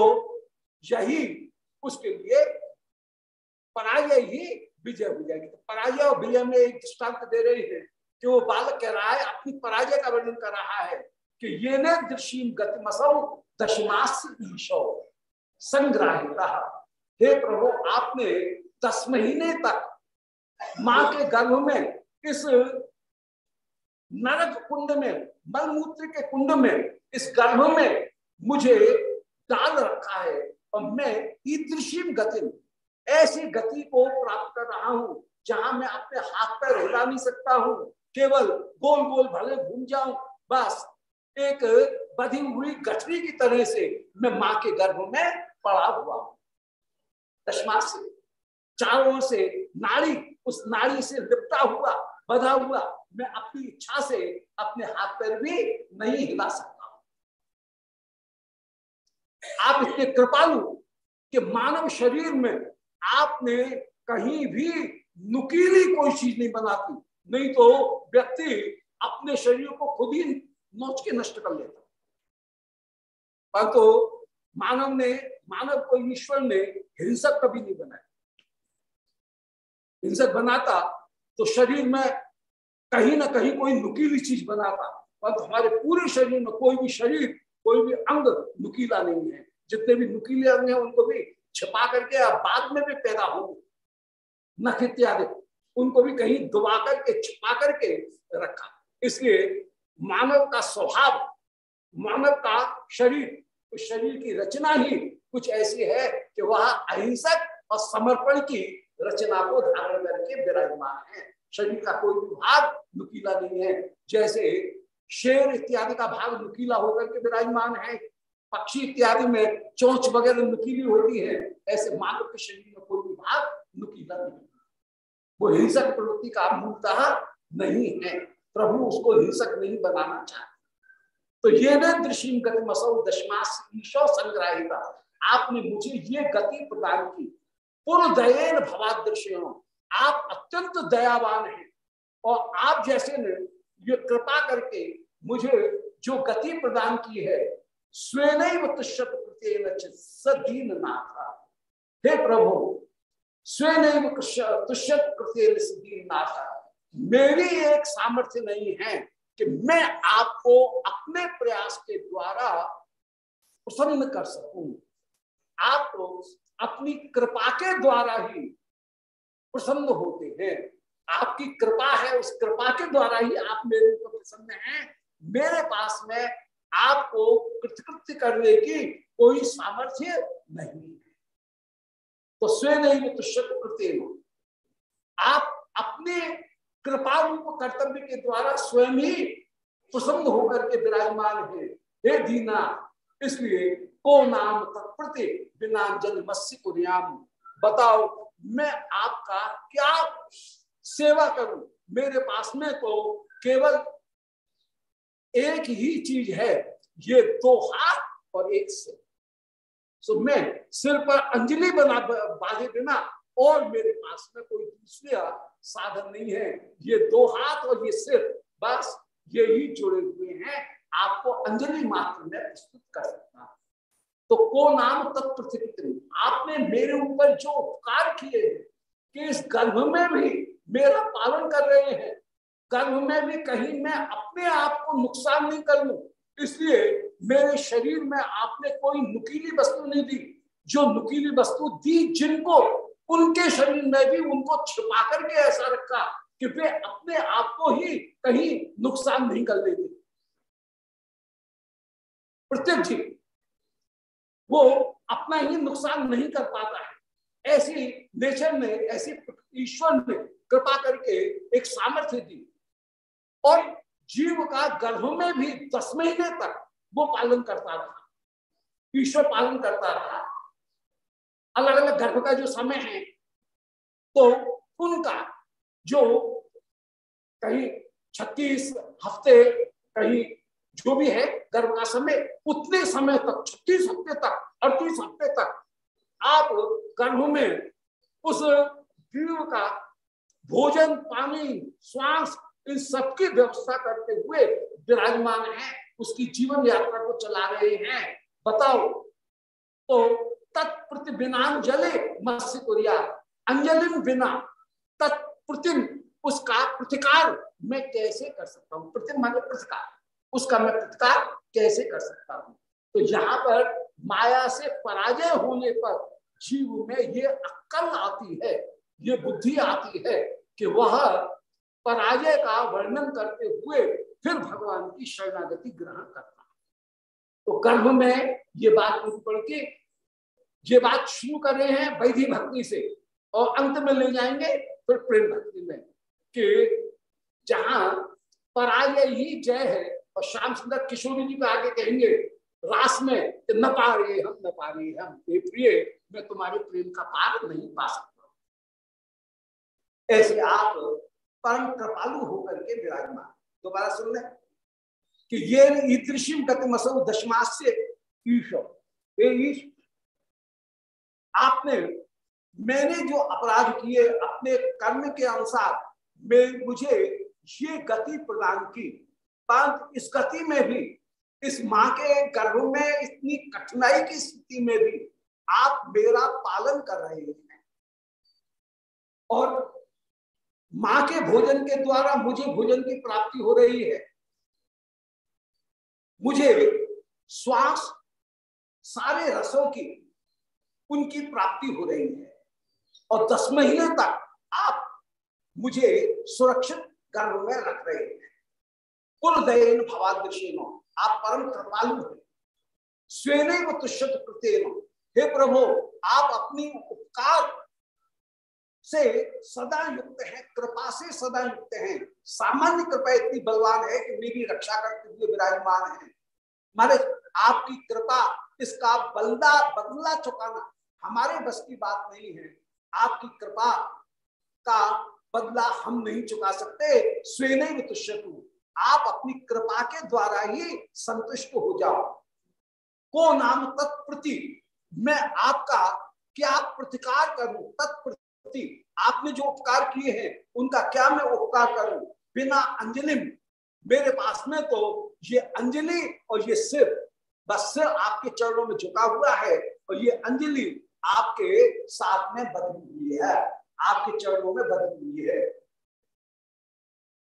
यही उसके लिए पराजय ही विजय हो जाएगी। तो पराजय और विजय में एक दृष्टांत दे रही है कि वो बालक कह रहा है, अपनी पराजय का वर्णन कर रहा है कि ये न दृश्यम गतिमसौ दशमास ईशो। संग्राहिता। हे प्रभु, आपने दस महीने तक माँ के गर्भ में इस नरक कुंड में मलमूत्र के कुंड में, इस गर्भ में मुझे डाल रखा है और मैं ईदृशीम गति ऐसी गति को प्राप्त कर रहा हूँ, जहाँ मैं अपने हाथ पैर हिला नहीं सकता हूँ। केवल गोल गोल भले घूम जाऊँ, बस एक बधी हुई गठरी की तरह से मैं माँ के गर्भ में पड़ा हुआ। दशमा से चारों से नाड़ी उस नाड़ी से लिपटा हुआ, बधा हुआ, मैं अपनी इच्छा से अपने हाथ पैर भी नहीं हिला सकता। आप इतने कृपालु कि मानव शरीर में आपने कहीं भी नुकीली कोई चीज़ नहीं बनाती, नहीं तो व्यक्ति अपने शरीर को खुद ही नोच के नष्ट कर लेता। परंतु तो मानव ने, मानव को ईश्वर ने हिंसक कभी नहीं बनाया। हिंसक बनाता तो शरीर में कहीं ना कहीं कोई नुकीली चीज़ बनाता, परंतु हमारे पूरे शरीर में कोई भी शरीर, कोई भी अंग नुकीला नहीं है। जितने भी नुकीले अंग हैं, उनको भी छिपा करके या बाद में भी पैदा होंगे। नख इत्यादि, उनको भी कहीं दबा करके, छिपा करके रखा। इसलिए मानव का स्वभाव, मानव का शरीर शरीर की रचना ही कुछ ऐसी है कि वह अहिंसक और समर्पण की रचना को धारण करके विराजमान है। शरीर का कोई भी भाग नुकीला नहीं है। जैसे शेर इत्यादि का भाग नुकीला होकर के विराजमान है, पक्षी इत्यादि में चोच वगैरह नुकीली होती है, ऐसे मानव के शरीर में कोई भी भाग नुकीला नहीं वो हिंसक प्रवृत्ति का मूलतः नहीं है। प्रभु उसको हिंसक नहीं बनाना चाहते। तो ये न दृश्य गति मसौ दशमास ईशो संग्राहिता। आपने मुझे ये गति प्रदान की। पूर्व दयन भवादृश्य आप अत्यंत दयावान हैं। और आप जैसे ने, ये कृपा करके मुझे जो गति प्रदान की है स्वयं सदीन नाथा। हे प्रभु स्वयं तुष्यत कृत्य नाथा। मेरी एक सामर्थ्य नहीं है। कि मैं आपको अपने प्रयास के द्वारा प्रसन्न कर सकूँ। आप तो अपनी कृपा के द्वारा ही प्रसन्न होते हैं। आपकी कृपा है, उस कृपा के द्वारा ही आप मेरे ऊपर प्रसन्न हैं। मेरे पास में आपको कृतकृत्य करने की कोई सामर्थ्य नहीं है। तो स्वयं तुष्य कृत्य आप अपने कृपा रूप कर्तव्य के द्वारा स्वयं ही प्रसन्न होकर के विराजमान है। हे दीना, इसलिए को नाम तत्प्रति बिना जन्मस्य कुरियाम बताओ, मैं आपका क्या सेवा करूँ? मेरे पास में तो केवल एक ही चीज़ है, ये दो हाथ और एक सिर। सो मैं सिर पर अंजलि बना, बांधे बिना और मेरे पास में कोई दूसरा साधन नहीं है। ये दो हाथ और ये सिर, बस ये ही जुड़े हुए हैं। आपको अंजलि मात्र में प्रस्तुत कर सकता तो को नाम तत्प्रतिपित्री आपने मेरे ऊपर जो उपकार किए कि इस गर्भ में भी मेरा पालन कर रहे हैं, गर्भ में भी कहीं मैं अपने आप को नुकसान नहीं कर लू। इसलिए मेरे शरीर में आपने कोई नुकीली वस्तु नहीं दी। जो नुकीली वस्तु दी जिनको उनके शरीर में भी उनको छिपा करके ऐसा रखा कि वे अपने आप को ही कहीं नुकसान नहीं कर देते। प्रत्येक जीव वो अपना ही नुकसान नहीं कर पाता है। ऐसी नेचर ने, ऐसी ईश्वर ने कृपा करके एक सामर्थ्य दी। और जीव का गर्भ में भी दस महीने तक वो पालन करता रहा। ईश्वर पालन करता रहा। अलग अलग गर्भ का जो समय है तो उनका जो कहीं छत्तीस हफ़्ते, कहीं जो भी है गर्भ का समय, उतने समय तक, छत्तीस हफ़्ते तक, अड़तीस हफ़्ते तक आप गर्भ में उस जीव का भोजन, पानी, श्वास, इन सबकी व्यवस्था करते हुए विराजमान है, उसकी जीवन यात्रा को चला रहे हैं। बताओ तो तत्प्रति बिना जले मत्स्य कुरिया अंजलिम बिना तत्प्रतिम उसका प्रतिकार मैं कैसे कर सकता हूँ? प्रतिम मान प्रतिकार। उसका मैं प्रतिकार कैसे कर सकता हूँ? तो यहाँ पर माया से पराजय होने पर जीव में ये अक्कल आती है, ये बुद्धि आती है कि वह पराजय का वर्णन करते हुए फिर भगवान की शरणागति ग्रहण करता है। तो गर्भ में ये बात पढ़ के ये बात शुरू कर रहे हैं वैधि भक्ति से। और अंत में ले जाएँगे फिर प्रेम भक्ति में कि जहाँ पराजय ही जय है और श्याम सुंदर किशोरी जी को आगे कहेंगे, रास में कि न पा रहे हम, न पा रहे हम। ये प्रिय, मैं तुम्हारे प्रेम का पार नहीं पा सकता। ऐसे आप परम कृपालु होकर के विराजमान। दोबारा सुन ले कि ये ईदृशिम गतिमसौ दशमास से ईश्वर ईश आपने, मैंने जो अपराध किए अपने कर्म के अनुसार, मैं, मुझे ये गति प्रदान की। परंतु इस गति में भी, इस माँ के गर्भ में इतनी कठिनाई की स्थिति में भी आप मेरा पालन कर रहे हैं। और माँ के भोजन के द्वारा मुझे भोजन की प्राप्ति हो रही है। मुझे श्वास, सारे रसों की उनकी प्राप्ति हो रही है। और दस महीने तक आप मुझे सुरक्षित गर्भ में रख रहे हैं। कुल दयन भवादृश्यनो आप परम कृपालु हैं। स्वयं तुष्यत कृत्यन हे प्रभु, आप अपनी उपकार से सदा युक्त है, कृपा से सदा युक्त है। सामान्य कृपा इतनी बलवान है कि मेरी रक्षा करते हुए विराजमान है। मारे आपकी कृपा, इसका बलदा, बदला चुकाना हमारे बस की बात नहीं है। आपकी कृपा का बदला हम नहीं चुका सकते। स्वयं तुष्यतु। आप अपनी कृपा के द्वारा ही संतुष्ट हो जाओ। को नाम तत्प्रति। मैं आपका क्या प्रतिकार करूँ? तत्प्रति। आपने जो उपकार किए हैं, उनका क्या मैं उपकार करूँ? बिना अंजलि मेरे पास में तो ये अंजलि और ये सिर बस सिर आपके चरणों में झुका हुआ है और ये अंजलि आपके साथ में बदली हुई है, आपके चरणों में बदली हुई है।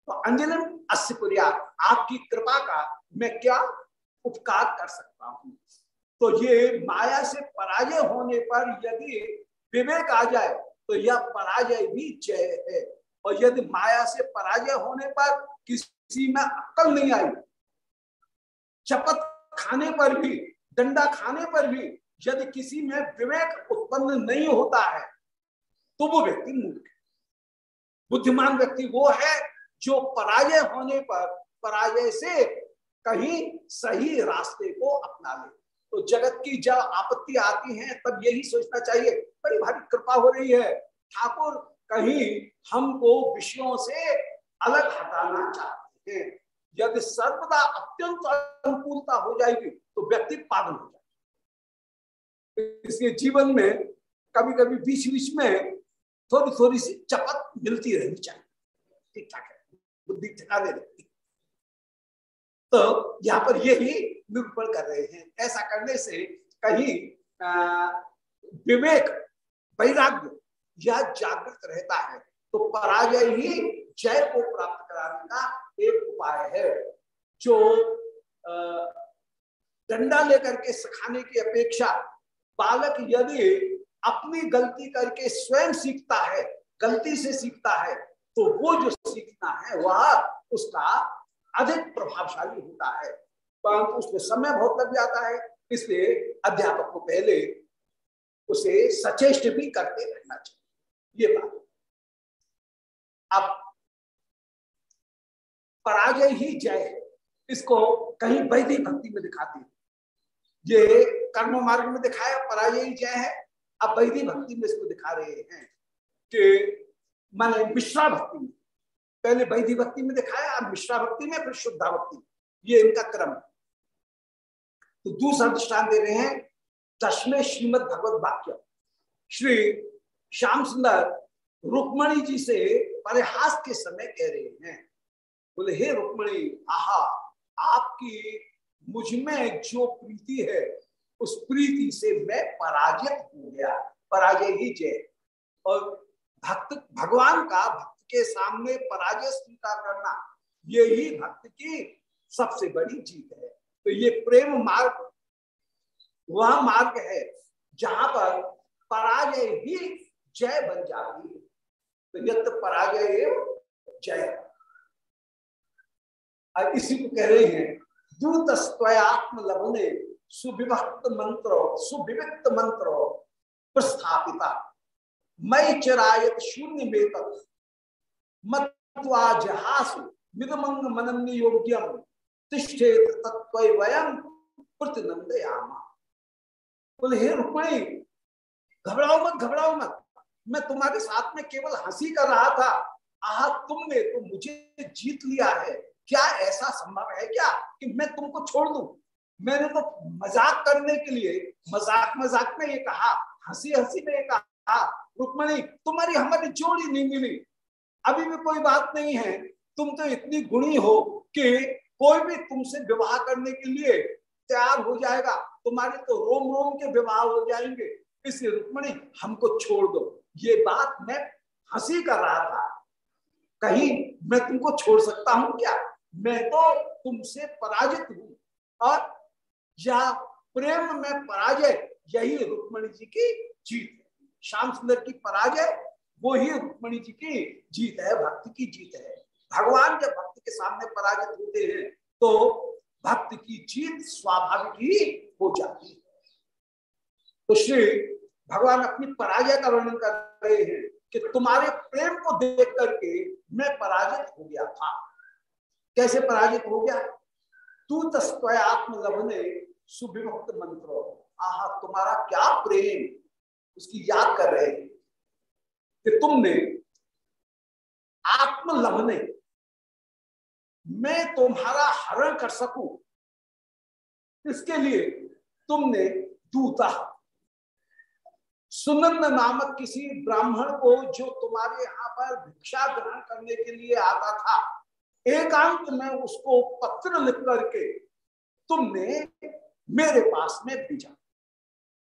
तो अंजलिम अस्पुरिया आपकी कृपा का मैं क्या उपकार कर सकता हूँ? तो ये माया से पराजय होने पर यदि विवेक आ जाए तो यह पराजय भी जय है। और यदि माया से पराजय होने पर किसी में अक्कल नहीं आई चपत खाने पर भी, डंडा खाने पर भी यदि किसी में विवेक उत्पन्न नहीं होता है तो वो व्यक्ति मूर्ख बुद्धिमान व्यक्ति वो है जो पराजय होने पर, पराजय से कहीं सही रास्ते को अपना ले। तो जगत की जब आपत्ति आती है, तब यही सोचना चाहिए, बड़ी भारी कृपा हो रही है। ठाकुर कहीं हमको विषयों से अलग हटाना चाहते हैं। यदि सर्वदा अत्यंत अनुकूलता हो जाएगी तो व्यक्ति पागल हो जाएगा। इसलिए जीवन में कभी कभी बीच बीच में थोड़ी थोड़ी सी चपत मिलती रहनी चाहिए ठीक ठाक है, बुद्धि ठिका दे रही तो यहाँ पर यही निरूपण कर रहे हैं। ऐसा करने से कहीं विवेक, वैराग्य यह जागृत रहता है तो पराजय ही जय को प्राप्त कराने का एक उपाय है, जो डंडा लेकर के सिखाने की अपेक्षा बालक यदि अपनी गलती करके स्वयं सीखता है, गलती से सीखता है तो वो जो सीखना है, वह उसका अधिक प्रभावशाली होता है। परंतु उसमें समय बहुत लग जाता है, इसलिए अध्यापक को पहले उसे सचेष्ट भी करते रहना चाहिए। ये बात। अब पराजय ही जय है, इसको कहीं वैधि भक्ति में दिखाती ये कर्म मार्ग में दिखाया, पराजय जय है। अब वैधि भक्ति में इसको दिखा रहे हैं कि माने मिश्रा भक्ति में। पहले वैधि भक्ति में दिखाया, अब मिश्रा भक्ति में, फिर शुद्धा भक्ति। ये इनका क्रम तो दूसरा दृष्टान दे रहे हैं दशमे श्रीमद भगवत वाक्य। श्री श्याम सुंदर रुक्मणी जी से परिहास के समय कह रहे हैं। बोले, हे रुक्मणी, आहा, आपकी मुझमें जो प्रीति है, उस प्रीति से मैं पराजित हो गया। पराजय ही जय। और भक्त, भगवान का भक्त के सामने पराजय स्वीकार करना, ये ही भक्त की सबसे बड़ी जीत है। तो ये प्रेम मार्ग, वह मार्ग है जहाँ पर पराजय ही जय बन जाती है। तो यद पराजय जय। इसी को कह रहे हैं दूत स्वयात्म लभने सुविभक्त मंत्र सुविविक्त मंत्र प्रस्थापिता। मई चिरायत शून्य में मत्वा जहासु मिदमंग मनन्य योग्यम तिष्ठेत तत्व वयम प्रतिनंदयामा बोले, हे रुक्मणी, घबराओ मत घबराओ मत। मैं तुम्हारे साथ में केवल हँसी कर रहा था। आह, तुमने तो मुझे जीत लिया है। क्या ऐसा संभव है क्या कि मैं तुमको छोड़ दू? मैंने तो मज़ाक करने के लिए, मज़ाक मज़ाक में ये कहा, हँसी हँसी में ये कहा, रुक्मणी, तुम्हारी हमारी जोड़ी नहीं मिली। अभी भी कोई बात नहीं है। तुम तो इतनी गुणी हो कि कोई भी तुमसे विवाह करने के लिए तैयार हो जाएगा। तुम्हारे तो रोम रोम के विवाह हो जाएँगे। इसलिए रुक्मणी, हमको छोड़ दो। ये बात मैं हँसी कर रहा था। कहीं मैं तुमको छोड़ सकता हूँ क्या? मैं तो तुमसे पराजित हूँ। और यह प्रेम में पराजय, यही रुक्मणी जी की जीत है। श्याम सुंदर की पराजय वो ही रुक्मणी जी की जीत है, भक्ति की जीत है। भगवान जब भक्त के सामने पराजित होते हैं तो भक्त की जीत स्वाभाविक ही हो जाती है। तो श्री भगवान अपनी पराजय का वर्णन कर रहे हैं कि तुम्हारे प्रेम को देख करके मैं पराजित हो गया था। कैसे पराजित हो गया? तू तस्त्वयात्म लभने सुविभक्त मंत्र। आहा, तुम्हारा क्या प्रेम? उसकी याद कर रहे कि तुमने आत्म लभने, मैं तुम्हारा हरण कर सकूँ? इसके लिए तुमने दूता। सुनंद नामक किसी ब्राह्मण को जो तुम्हारे यहाँ पर भिक्षा ग्रहण करने के लिए आता था एकांत में उसको पत्र लिख करके तुमने मेरे पास में भेजा।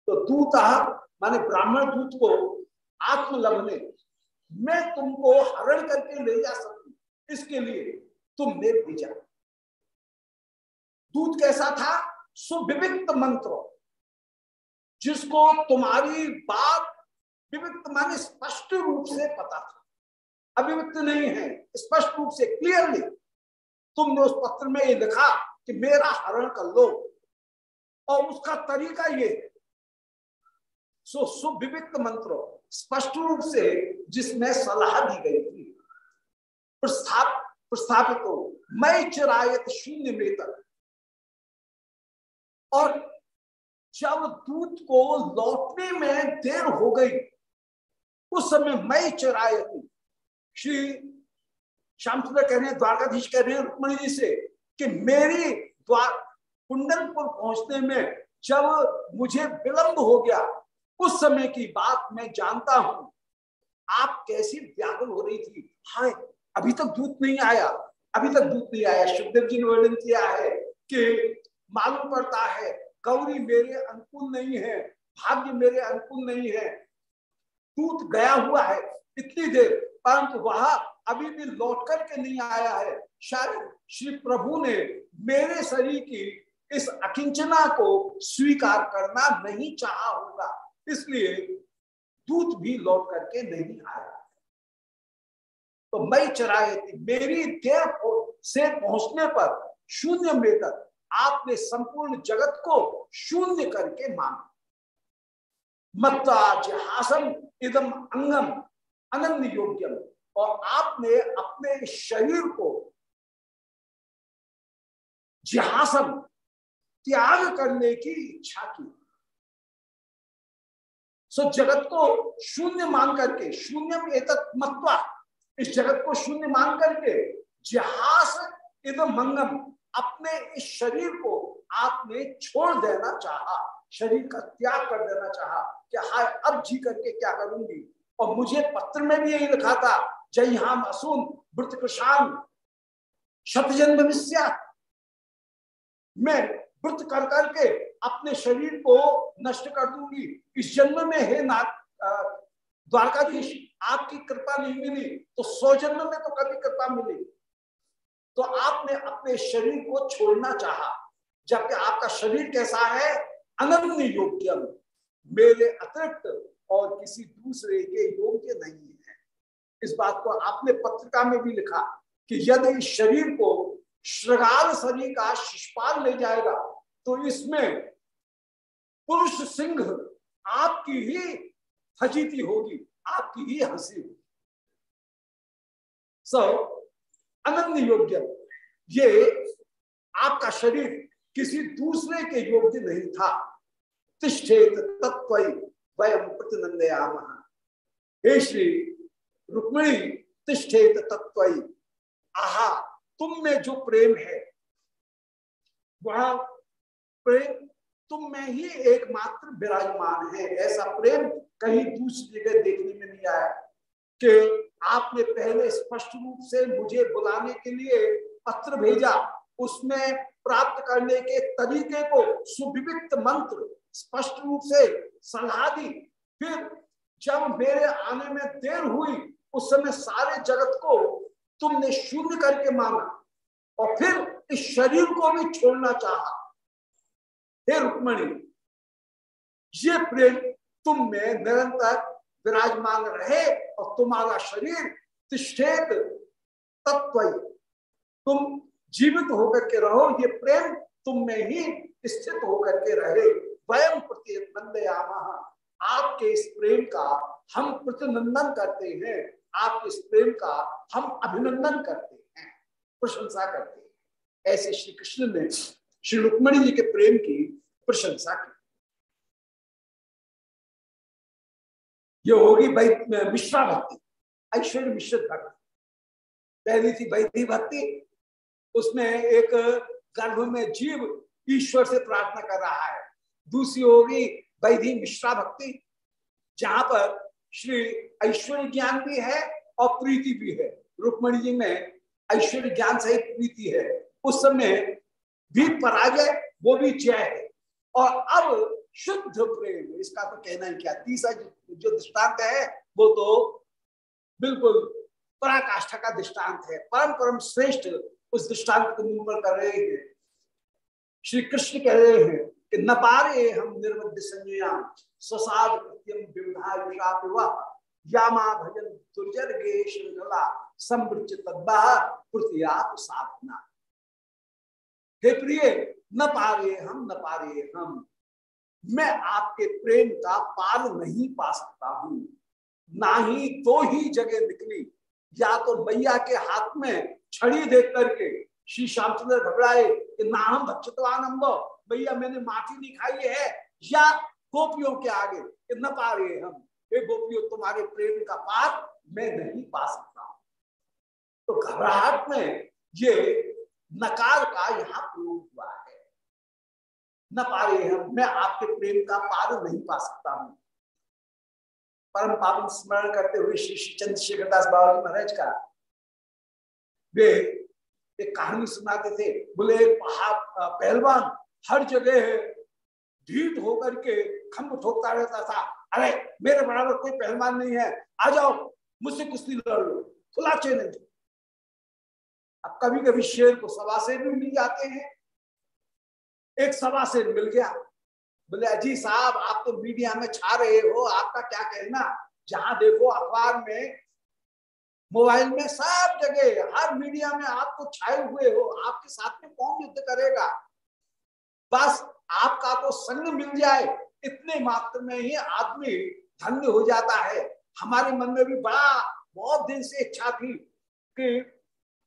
तो दूता माने ब्राह्मण दूत को आत्मलभ ने, मैं तुमको हरण करके ले जा सकूँ, इसके लिए तुमने भेजा। दूत कैसा था? सुविविक्त मंत्र। जिसको तुम्हारी बात विविक्त माने स्पष्ट रूप से पता था। अभिव्यक्त नहीं है, स्पष्ट रूप से क्लियरली तुमने उस पत्र में ये लिखा कि मेरा हरण कर लो। और उसका तरीका ये, सो सुविविक्त मंत्र, स्पष्ट रूप से जिसमें सलाह दी गई थी, प्रस्थाप, प्रस्थापित हो मैं चिरायत शून्य में तक और जब दूत को लौटने में देर हो गई, उस समय मैं चिरायत श्री श्याम सुंदर कह रहे हैं द्वारकाधीश कह रहे हैं रुक्मणी जी से कि मेरी द्वार कुंडनपुर पहुँचने में जब मुझे विलंब हो गया, उस समय की बात मैं जानता हूँ। आप कैसी व्याकुल हो रही थी? हाय, अभी तक दूत नहीं आया। अभी तक दूत नहीं आया। सुखदेव जी ने वर्णन किया है कि मालूम पड़ता है, गौरी मेरे अनुकूल नहीं है, भाग्य मेरे अनुकूल नहीं है। दूत गया हुआ है, इतनी देर परंतु वह अभी भी लौट करके नहीं आया है। शायद श्री प्रभु ने मेरे शरीर की इस अकिंचना को स्वीकार करना नहीं चाहा होगा। इसलिए दूत भी लौट करके नहीं आया। तो मैं चराए थी। मेरी देर से पहुँचने पर शून्य में तक आपने संपूर्ण जगत को शून्य करके माना। मत्ताजहासम इदम अंगम। अनन्य योग्यम और आपने अपने शरीर को जहासम, त्याग करने की इच्छा की। सो जगत को शून्य मान करके शून्य में एक मत्वा, इस जगत को शून्य मान करके जिहास इदम मंगम, अपने इस शरीर को आपने छोड़ देना चाहा, शरीर का त्याग कर देना चाहा, कि हाय, अब जी करके क्या करूँगी? और मुझे पत्र में भी यही लिखा था, जय हम असुन वृत कृषान शतजन्म मैं वृत कर करके अपने शरीर को नष्ट कर दूँगी। इस जन्म में है ना द्वारकाधीश, आपकी कृपा नहीं मिली तो सौ जन्म में तो कभी कृपा मिली। तो आपने अपने शरीर को छोड़ना चाहा, जबकि आपका शरीर कैसा है? अनन्य योग्य मेरे अतिरिक्त और किसी दूसरे के योग्य नहीं है। इस बात को आपने पत्रिका में भी लिखा कि यदि इस शरीर को श्रृगाल शरीर का शिषपाल ले जाएगा तो इसमें पुरुष सिंह आपकी ही फजीती होगी, आपकी ही हँसी होगी। सो अनन्य योग्य, ये आपका शरीर किसी दूसरे के योग्य नहीं था। तिष्ठेत तत्व वयम। प्रतिनंदयाम हे श्री रुक्मिणी, तिष्ठेत तत्व आहा, तुम में जो प्रेम है, वह प्रेम, तुम में ही एकमात्र विराजमान है। ऐसा प्रेम कहीं दूसरी जगह देखने में नहीं आया। कि आपने पहले स्पष्ट रूप से मुझे बुलाने के लिए पत्र भेजा, उसमें प्राप्त करने के तरीके को सुविविक्त मंत्र, स्पष्ट रूप से सलाह दी फिर जब मेरे आने में देर हुई, उस समय सारे जगत को तुमने शून्य करके माना और फिर इस शरीर को भी छोड़ना चाहा। हे रुक्मणी, ये प्रेम तुम में निरंतर विराजमान रहे और तुम्हारा शरीर तिष्ठेत तत्व तुम जीवित होकर के रहो, ये प्रेम तुम में ही स्थित होकर के रहे। वयम प्रति आपके इस प्रेम का हम प्रतिनंदन करते हैं। आपके इस प्रेम का हम अभिनंदन करते हैं, प्रशंसा करते हैं। ऐसे श्री कृष्ण ने श्री रुक्मणी जी के प्रेम की प्रशंसा की। ये होगी मिश्रा भक्ति, ऐश्वर्य मिश्रित भक्ति। पहली थी वैधि भक्ति, उसमें एक गर्भ में जीव ईश्वर से प्रार्थना कर रहा है। दूसरी होगी वैधि मिश्रा भक्ति, जहाँ पर श्री ऐश्वर्य ज्ञान भी है और प्रीति भी है। रुक्मणी जी में ऐश्वर्य ज्ञान सहित प्रीति है। उस समय भी पराजय, वो भी जय है। और अब शुद्ध प्रेम, इसका तो कहना ही क्या? तीसरा जो दृष्टांत है, वो तो बिल्कुल पराकाष्ठा का दृष्टांत है। परम परम श्रेष्ठ उस दृष्टांत को निरूपण कर रहे हैं। श्री कृष्ण कह रहे हैं कि न पारे हम निर्बद्ध संज्ञा स्वसाद विविधा यामा भजन दुर्जर गे श्रृंखला समृच साधना। हे प्रिय न पारे हम न पारे हम, मैं आपके प्रेम का पार नहीं पा सकता हूँ। ना ही दो ही जगह निकली, या तो मैया के हाथ में छड़ी देख करके श्री श्यामचंद्र घबराए कि ना हम भक्षतवान अम्ब भैया, मैंने माफ़ी नहीं खाई है। या गोपियों के आगे कि न पा रहे हम। हे गोपियों, तुम्हारे प्रेम का पार मैं नहीं पा सकता। तो घबराहट में ये नकार का यहाँ प्रयोग हुआ है। न पा रहे हम, मैं आपके प्रेम का पार नहीं पा सकता हूँ। परम पावन स्मरण करते हुए श्री श्री चंद्रशेखर दास बाबा जी महाराज का वे एक कहानी सुनाते थे। बोले पहलवान हर जगह ढीठ होकर के खम्भ ठोकता रहता था। अरे, मेरे बराबर कोई पहलवान नहीं है। आ जाओ, मुझसे कुश्ती लड़ लो। खुला चैलेंज अब कभी कभी शेर को सवा से भी मिल जाते हैं। एक सवा से मिल गया। बोले, अजी साहब, आप तो मीडिया में छा रहे हो। आपका क्या कहना? जहाँ देखो अखबार में, मोबाइल में सब जगह, हर मीडिया में आप तो छाए हुए हो। आपके साथ में कौन युद्ध करेगा? बस आपका तो संग मिल जाए, इतने मात्र में ही आदमी धन्य हो जाता है। हमारे मन में भी बड़ा बहुत दिन से इच्छा थी कि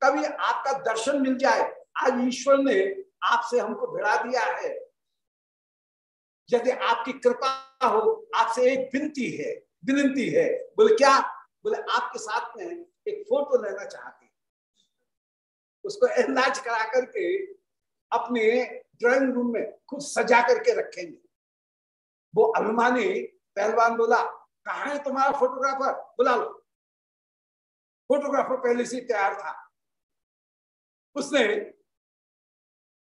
कभी आपका दर्शन मिल जाए। आज ईश्वर ने आपसे हमको भिड़ा दिया है। यदि आपकी कृपा हो, आपसे एक विनती है विनती है, बोले, क्या? बोले, आपके साथ में एक फ़ोटो लेना चाहती उसको एनलाज करा करके अपने ड्राइंग रूम में खुद सजा करके रखेंगे। वो अभिमानी पहलवान बोला, कहा है तुम्हारा फोटोग्राफर बुला, लो। फोटोग्राफर पहले से तैयार था। उसने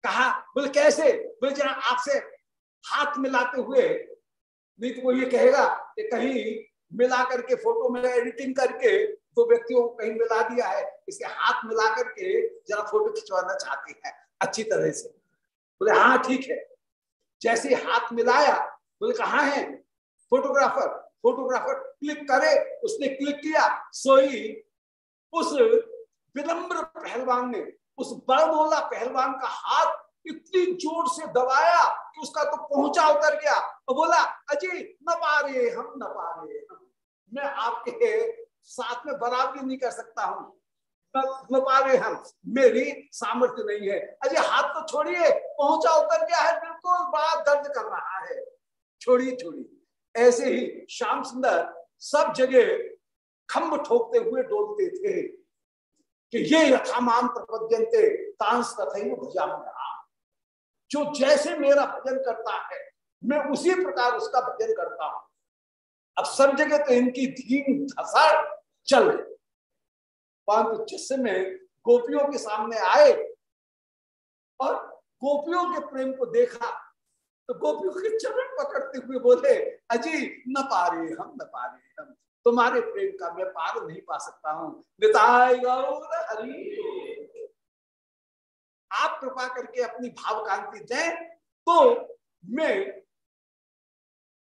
कहा, बोले, कैसे? बोले, जरा आपसे हाथ मिलाते हुए, नहीं तो वो ये कहेगा कि कहीं मिला करके फ़ोटो में एडिटिंग करके दो व्यक्तियों को कहीं मिला दिया है। इसके हाथ मिला करके जरा फ़ोटो खिंचवाना चाहते हैं। अच्छी तरह से। बोले हाँ ठीक है। जैसे हाथ मिलाया, बोले, कहा है? फोटोग्राफर फोटोग्राफर क्लिक करे, उसने क्लिक किया, सोई। उस विनम्र पहलवान ने, उस बड़बोला पहलवान का हाथ इतनी ज़ोर से दबाया कि उसका तो पहुँचा उतर गया और बोला, अजय, न पा रहे हम, न पा रहे हम। मैं आपके साथ में बराबरी नहीं कर सकता हूँ। न रहे हम मेरी सामर्थ्य नहीं है। अजय हाथ तो छोड़िए, पहुँचा उतर गया है, बिल्कुल बड़ा दर्द कर रहा है। छोड़िए छोड़िए। ऐसे ही श्याम सुंदर सब जगह खम्भ ठोकते हुए डोलते थे कि ये यथामान प्रपद्यंते तांस तथा भुजा जो जैसे मेरा भजन करता है, मैं उसी प्रकार उसका भजन करता हूँ। अब सब जगह तो इनकी धीम धसड़ चल गए परंतु जिस समय गोपियों के सामने आए और गोपियों के प्रेम को देखा तो गोपियों के चरण पकड़ते हुए बोले, अजी, न पा रहे हम, न पा रहे हम। तुम्हारे प्रेम का मैं पार नहीं पा सकता हूँ। निताय हरि। आप कृपा करके अपनी भाव कांति दें तो मैं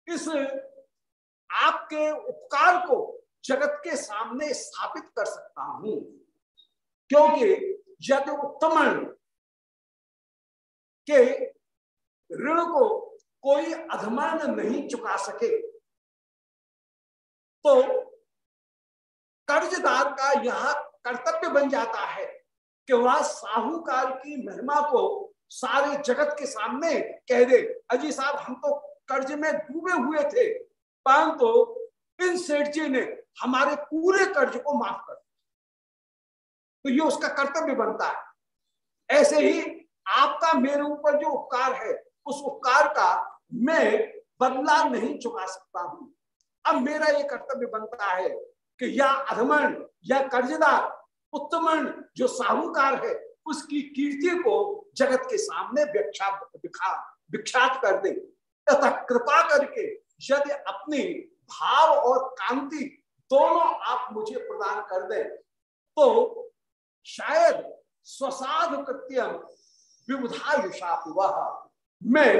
इस आपके उपकार को जगत के सामने स्थापित कर सकता हूँ। क्योंकि यदि उत्तम के ऋण को कोई अधमान नहीं चुका सके तो कर्जदार का यह कर्तव्य बन जाता है कि वह साहूकार की महिमा को सारे जगत के सामने कह दे। अजी साहब, हम तो कर्ज में डूबे हुए थे, परंतु तो इन सेठ जी ने हमारे पूरे कर्ज को माफ़ कर तो ये उसका कर्तव्य बनता है। ऐसे ही आपका मेरे ऊपर जो उपकार है, उस उपकार का मैं बदला नहीं चुका सकता हूँ। अब मेरा ये कर्तव्य बनता है कि या अधमन, या कर्जदार, उत्तमन, जो साहूकार है, उसकी कीर्ति को जगत के सामने विख्यात कर दे। तथा कृपा करके यदि अपनी भाव और कांति दोनों आप मुझे प्रदान कर दें। तो शायद स्वसाध कृत्यम विबुधायुषा वह मैं,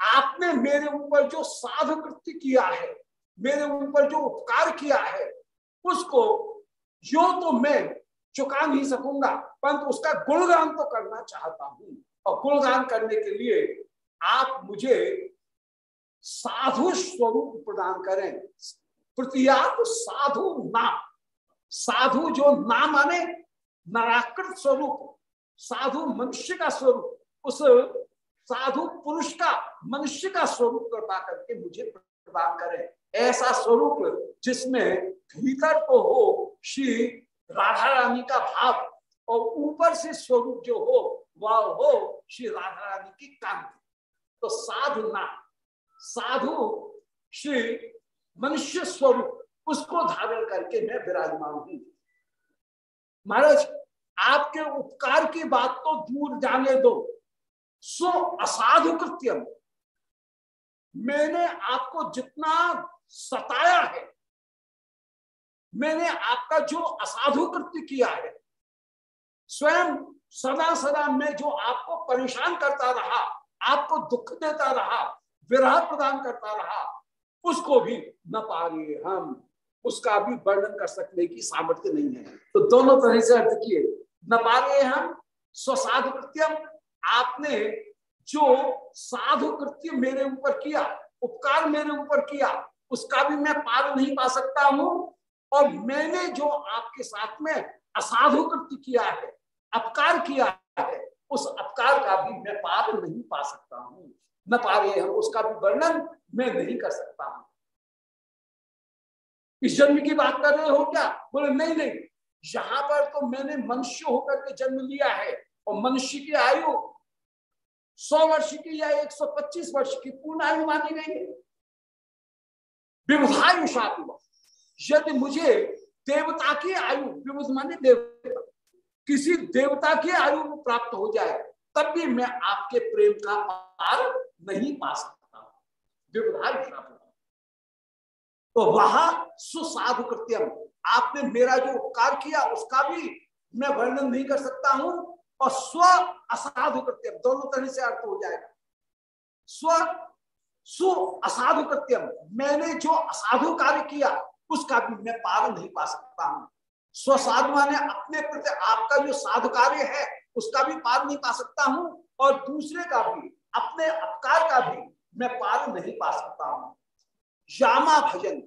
आपने मेरे ऊपर जो साधु कृत्य किया है, मेरे ऊपर जो उपकार किया है, उसको जो तो मैं चुका नहीं सकूँगा, परंतु उसका गुणगान तो करना चाहता हूँ। और गुणगान करने के लिए आप मुझे साधु स्वरूप प्रदान करें। प्रतियात साधु नाम साधु जो नाम माने, नराकृत स्वरूप, साधु मनुष्य का स्वरूप, उस साधु पुरुष का, मनुष्य का स्वरूप कृपा करके मुझे प्रदान करें। ऐसा स्वरूप जिसमें भीतर तो हो श्री राधा रानी का भाव, और ऊपर से स्वरूप जो हो, वह हो श्री राधा रानी की कांति। तो साधु ना, साधु श्री मनुष्य स्वरूप, उसको धारण करके मैं विराजमान हूँ। महाराज, आपके उपकार की बात तो दूर जाने दो। सो असाधु कृत्यम। मैंने आपको जितना सताया है, मैंने आपका जो असाधु कृत्य किया है, स्वयं सदा सदा मैं जो आपको परेशान करता रहा, आपको दुख देता रहा, विरह प्रदान करता रहा उसको भी न पा रहे हम। उसका भी वर्णन कर सकने की सामर्थ्य नहीं है। तो दोनों तरह से अर्थ किए। न पा रहे हम, स्वसाधु कृत्यम। आपने जो साधु कृत्य मेरे ऊपर किया, उपकार मेरे ऊपर किया, उसका भी मैं पार नहीं पा सकता हूँ। और मैंने जो आपके साथ में असाधु कृत्य किया है, अपकार किया है, उस अपकार का भी मैं पार नहीं पा सकता हूँ। न पा रहे हम, उसका भी वर्णन मैं नहीं कर सकता हूँ। इस जन्म की बात कर रहे हो क्या? बोले, नहीं नहीं। यहाँ पर तो मैंने मनुष्य होकर के जन्म लिया है और मनुष्य की आयु सौ वर्ष की या एक सौ पच्चीस वर्ष की पूर्ण आयु मानी गई है। विबुधायुषा यदि मुझे देवता की आयु विबुध माने देवता, किसी देवता की आयु प्राप्त हो जाए, तब भी मैं आपके प्रेम का पार नहीं पा सकता। विबुधायुषा तो वह सुसाधु कृत्यम आपने मेरा जो उपकार किया, उसका भी मैं वर्णन नहीं कर सकता हूँ, और स्व असाधु कृत्यम दोनों तरह से अर्थ हो जाएगा। स्व, सु असाधु कृत्यम मैंने जो असाधु कार्य किया, उसका भी मैं पार नहीं पा सकता हूँ। स्वसाधु माने अपने प्रति आपका जो साधु कार्य है, उसका भी पार नहीं पा सकता हूँ, और दूसरे का भी, अपने अपकार का भी मैं पार नहीं पा सकता हूँ। श्यामा भजन,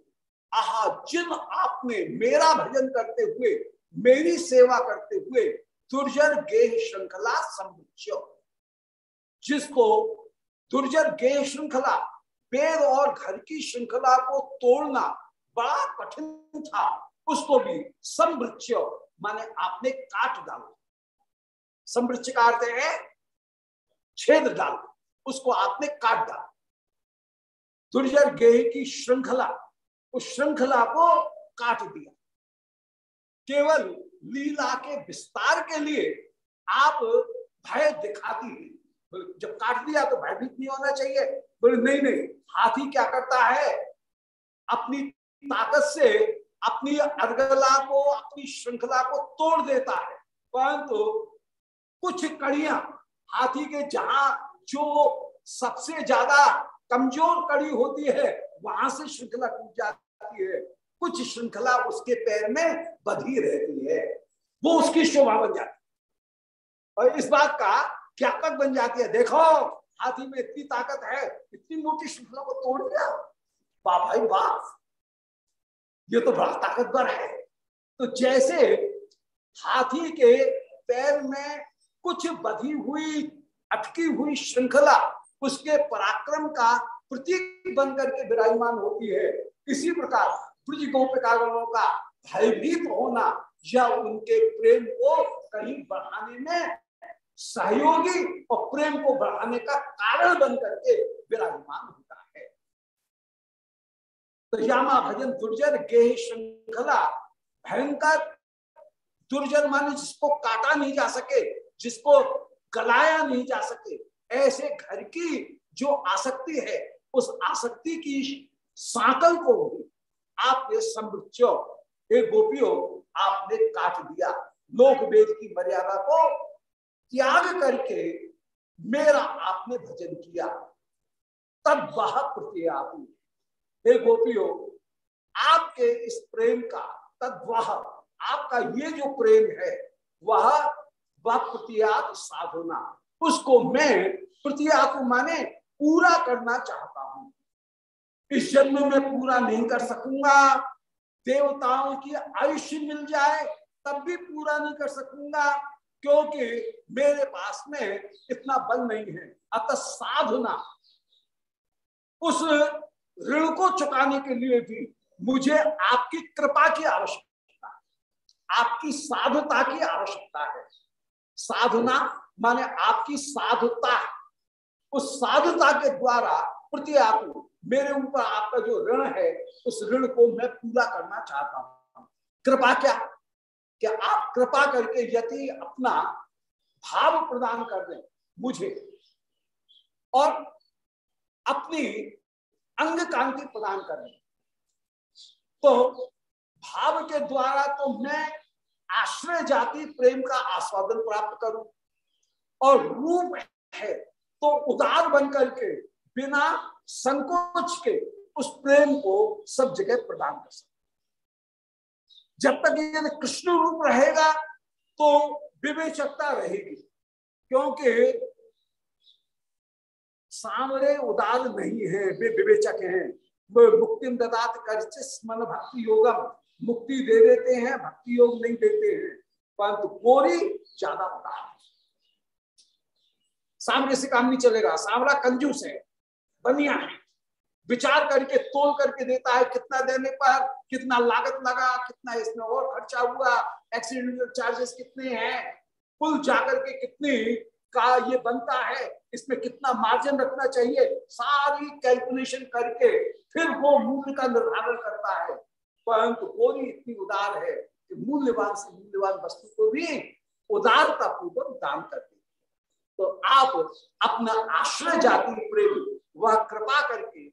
आहा, जिन आपने मेरा भजन करते हुए, मेरी सेवा करते हुए दुर्जर गेह श्रृंखला समृद्ध जिसको दुर्जर गेह श्रृंखला पेड़ और घर की श्रृंखला को तोड़ना बड़ा कठिन था, उसको भी समृक्ष माने आपने काट डाला। समृक्ष का अर्थ है छेद डाल। उसको आपने काट डाला। दुर्जर गेह की श्रृंखला, उस श्रृंखला को काट दिया। केवल लीला के विस्तार के लिए आप भय दिखाती है। जब काट दिया तो भयभीत नहीं होना चाहिए। बोले, नहीं नहीं, हाथी क्या करता है? अपनी ताकत से अपनी अर्गला को, अपनी श्रृंखला को तोड़ देता है। परंतु तो कुछ कड़ियाँ हाथी के जहाँ जो सबसे ज़्यादा कमज़ोर कड़ी होती है, वहाँ से श्रृंखला टूट जाती है। कुछ श्रृंखला उसके पैर में बधी रहती है। वो उसकी शोभा बन जाती है। और इस बात का ज्ञापक बन जाती है। देखो, हाथी में इतनी ताकत है, इतनी मोटी श्रृंखला को तोड़ दिया। वाह भाई वाह। ये तो बड़ा ताकतवर है। तो जैसे हाथी के पैर में कुछ बधी हुई, अटकी हुई श्रृंखला उसके पराक्रम का प्रतीक बन करके विराजमान होती है। इसी प्रकार ब्रज का भयभीत होना या उनके प्रेम को कहीं बढ़ाने में सहयोगी और प्रेम को बढ़ाने का कारण बन करके विराजमान होता है। तो यामा भजन दुर्जन गेह श्रृंखला भयंकर दुर्जन माने जिसको काटा नहीं जा सके, जिसको गलाया नहीं जा सके ऐसे घर की जो आसक्ति है, उस आसक्ति की साकल को आपने समृच एक गोपियों, आपने काट दिया। लोक वेद की मर्यादा को त्याग करके मेरा आपने भजन किया। तब वह प्रत्यापी हे गोपियों, आपके इस प्रेम का तद वह, आपका ये जो प्रेम है, वह वह प्रतियात साधना। उसको मैं प्रतियात माने पूरा करना चाहता हूँ। इस जन्म में पूरा नहीं कर सकूँगा। देवताओं की आयुष्य मिल जाए, तब भी पूरा नहीं कर सकूँगा, क्योंकि मेरे पास में इतना बल नहीं है, अतः साधना। उस ऋण को चुकाने के लिए भी मुझे आपकी कृपा की आवश्यकता आपकी साधुता की आवश्यकता है। साधना माने आपकी साधुता उस साधुता के द्वारा प्रति आप, मेरे ऊपर आपका जो ऋण है, उस ऋण को मैं पूरा करना चाहता हूँ। कृपा क्या? क्या आप कृपा करके यदि अपना भाव प्रदान कर दें मुझे, और अपनी अंग कांति प्रदान कर दें। तो भाव के द्वारा तो मैं आश्रय जाति प्रेम का आस्वादन प्राप्त करूँ और रूप है तो उदार बन करके बिना संकोच के, उस प्रेम को सब जगह प्रदान कर सकते जब तक ये कृष्ण रूप रहेगा तो विवेचकता रहेगी, क्योंकि सामरे उदार नहीं है, वे विवेचक हैं। वे मुक्ति ददात कर भक्ति योगम। मुक्ति दे देते हैं, भक्ति योग नहीं देते हैं, परंतु कोरी ज़्यादा उदार। सामने से काम नहीं चलेगा। सामरा कंजूस है, बनिया है। विचार करके, तोल करके देता है, कितना देने पर, कितना लागत लगा, कितना इसमें और खर्चा हुआ एक्सीडेंटल चार्जेस कितने हैं, कुल जाकर के कितने का ये बनता है, इसमें कितना मार्जिन रखना चाहिए, सारी कैलकुलेशन करके फिर वो मूल्य का निर्धारण करता है। परंतु कोई इतनी उदार है कि मूल्यवान से मूल्यवान वस्तु को भी उदारता पूर्वक दान करते तो आप अपना आश्रय जाति प्रेम, वह कृपा करके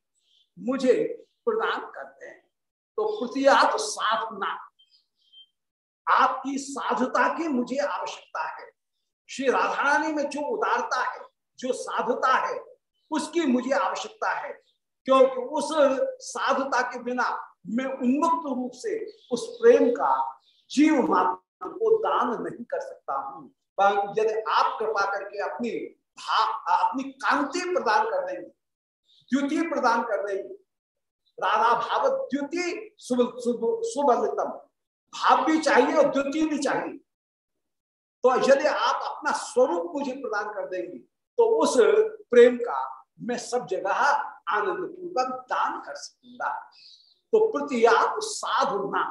मुझे प्रदान करते हैं। तो प्रतियात साधना। आपकी साधुता की मुझे आवश्यकता है। श्री राधा रानी में जो उदारता है, जो साधुता है, उसकी मुझे आवश्यकता है। क्योंकि उस साधुता के बिना मैं उन्मुक्त रूप से उस प्रेम का जीव मात्र को दान नहीं कर सकता हूँ। यदि आप कृपा करके अपनी अपनी कांति प्रदान कर देंगे, द्वितीय प्रदान कर देंगे। राधा भाव द्वितीय सुबलितम भाव भी चाहिए और द्वितीय भी चाहिए। तो यदि आप अपना स्वरूप मुझे प्रदान कर देंगे तो उस प्रेम का मैं सब जगह आनंद पूर्वक दान कर सकूँगा। तो प्रति आप साधु ना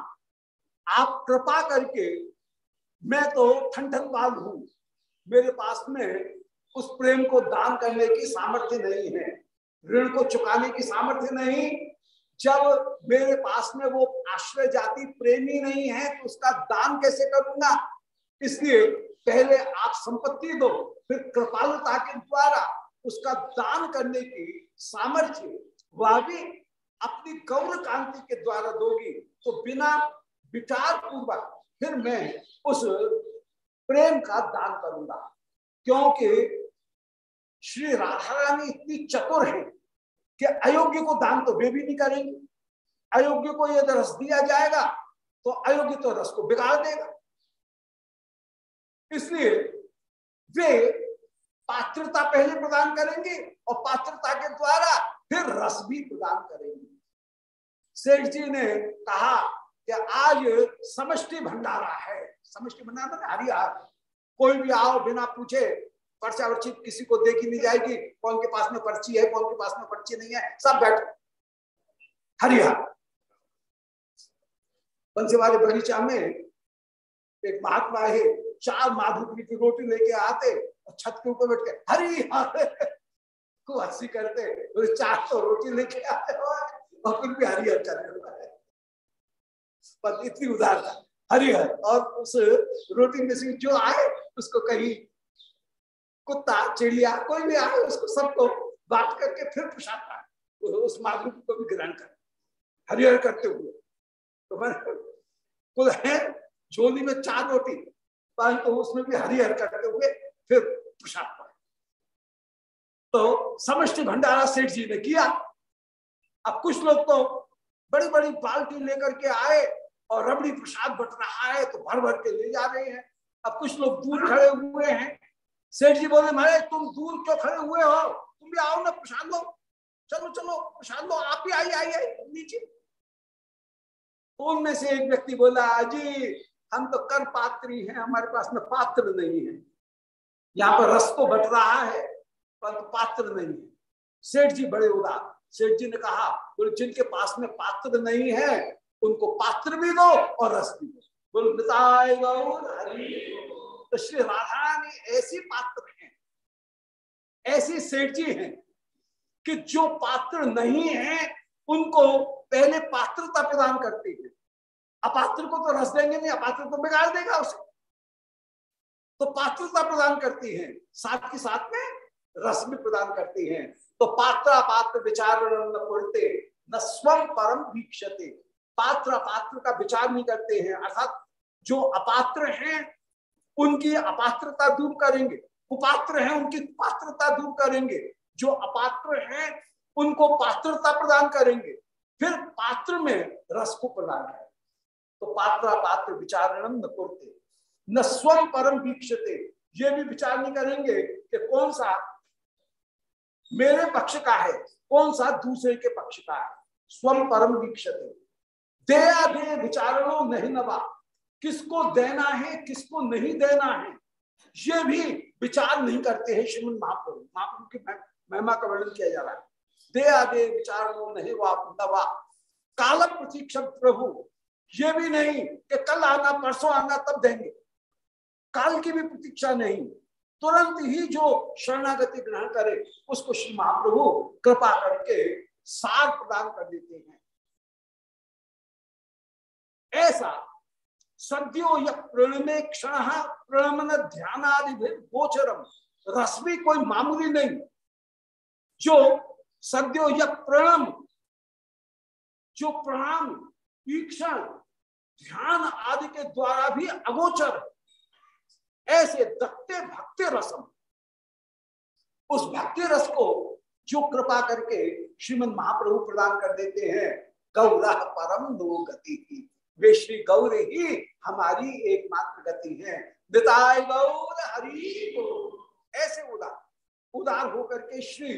आप कृपा करके मैं तो ठन ठन बाल हूँ। मेरे पास में उस प्रेम को दान करने की सामर्थ्य नहीं है, ऋण को चुकाने की सामर्थ्य नहीं। जब मेरे पास में वो आश्रय जाति प्रेमी नहीं है तो उसका दान कैसे करूँगा? इसलिए पहले आप संपत्ति दो, फिर कृपालुता के द्वारा उसका दान करने की सामर्थ्य वह भी अपनी गौर कांति के द्वारा दोगी। तो बिना विचार पूर्वक फिर मैं उस प्रेम का दान करूँगा, क्योंकि श्री राधा रानी इतनी चतुर है कि अयोग्य को दान तो वे भी नहीं करेंगे। अयोग्य को यदि रस दिया जाएगा तो अयोग्य तो रस को बिगाड़ देगा। इसलिए वे पात्रता पहले प्रदान करेंगे और पात्रता के द्वारा फिर रस भी प्रदान करेंगे। सेठ जी ने कहा कि आज समष्टि भंडारा है। समष्टि भंडारा हरियार कोई भी आओ, बिना पूछे पर्चा वर्ची किसी को देखी नहीं जाएगी। कौन के पास में पर्ची है, कौन के पास में पर्ची नहीं है, सब बैठो। हरिया बंसी वाले बगीचा में एक महात्मा है, चार माधुकरी की रोटी लेके आते और छत के ऊपर बैठ के हरी को हँसी करते। चार तो रोटी लेके आते और फिर भी हरिहर कर पर इतनी उदारता। हरिहर और उस रोटी में से जो आए, उसको कहीं कुत्ता, चिड़िया, कोई भी आए, उसको सबको बात करके फिर प्रसाद उस माधुरी को भी ग्रहण कर। हरिहर करते हुए। तो कुल है, झोली में चार रोटी परंतु तो उसमें भी हरिहर करते हुए फिर प्रसाद तो समष्टि भंडारा सेठ जी ने किया। अब कुछ लोग तो बड़ी बड़ी बाल्टी लेकर के आए और रबड़ी प्रसाद बट रहा है तो भर भर के ले जा रहे हैं। अब कुछ लोग दूर खड़े हुए हैं। सेठ जी बोले, महाराज, तुम दूर क्यों खड़े हुए हो? तुम भी आओ ना, प्रसाद लो। चलो चलो, प्रसाद लो, आप भी आई आई नीचे तो उनमें से एक व्यक्ति बोला, जी, हम तो कर पात्री हैं, हमारे पास में पात्र नहीं है। यहाँ पर रस तो बट रहा है पर तो पात्र नहीं है। सेठ जी बड़े उदार सेठ जी ने कहा, बोले, जिनके पास में पात्र नहीं है, उनको पात्र भी दो और रस भी दो। बोलो तो श्री राधा रानी ऐसी पात्र हैं, ऐसी सेठ जी हैं कि जो पात्र नहीं है, उनको पहले पात्रता प्रदान करती है। अपात्र को तो रस देंगे नहीं, अपात्र को बिगाड़ देगा उसे। तो पात्रता प्रदान करती है, साथ के साथ में रस भी प्रदान करती हैं। तो पात्र पात्र विचार न न स्वम परम वीक्षते। पात्र अपात्र का विचार नहीं करते हैं, अर्थात जो अपात्र हैं, उनकी अपात्रता दूर करेंगे। कुपात्र हैं, उनकी पात्रता दूर करेंगे। जो अपात्र हैं, उनको पात्रता प्रदान करेंगे। फिर पात्र में रस को प्रदान करेंगे। तो पात्र पात्र विचार न करते न स्वम परम वीक्षते। ये भी विचार नहीं करेंगे कि कौन सा मेरे पक्ष का है। कौन सा? दूसरे के पक्ष का है। स्वम परम वीक्षते। दया दे विचारणों नहीं नवा। किसको देना है, किसको नहीं देना है, ये भी विचार नहीं करते हैं श्रीमद महाप्रभु। महाप्रभु की महिमा का वर्णन किया जा रहा है। दया दे विचारणों नहीं वा, नवा। काल प्रतीक्षा प्रभु। ये भी नहीं कि कल आना, परसों आना, तब देंगे। काल की भी प्रतीक्षा नहीं। तुरंत ही जो शरणागति ग्रहण करे, उसको श्री महाप्रभु कृपा करके सार प्रदान कर देते हैं। ऐसा सद्यो प्रणमे क्षण प्रणमन ध्यान आदि गोचरम। भी कोई मामूली नहीं। जो सद्यो या प्रणम, जो प्रणाम ईक्षण, ध्यान आदि के द्वारा भी अगोचर ऐसे दत्ते भक्ति रसम। उस भक्ति रस को जो कृपा करके श्रीमद महाप्रभु प्रदान कर देते हैं गौरा परम दो गति की। वे श्री गौर ही हमारी एकमात्र गति है। गौर हरि ऐसे उदार उदार होकर के श्री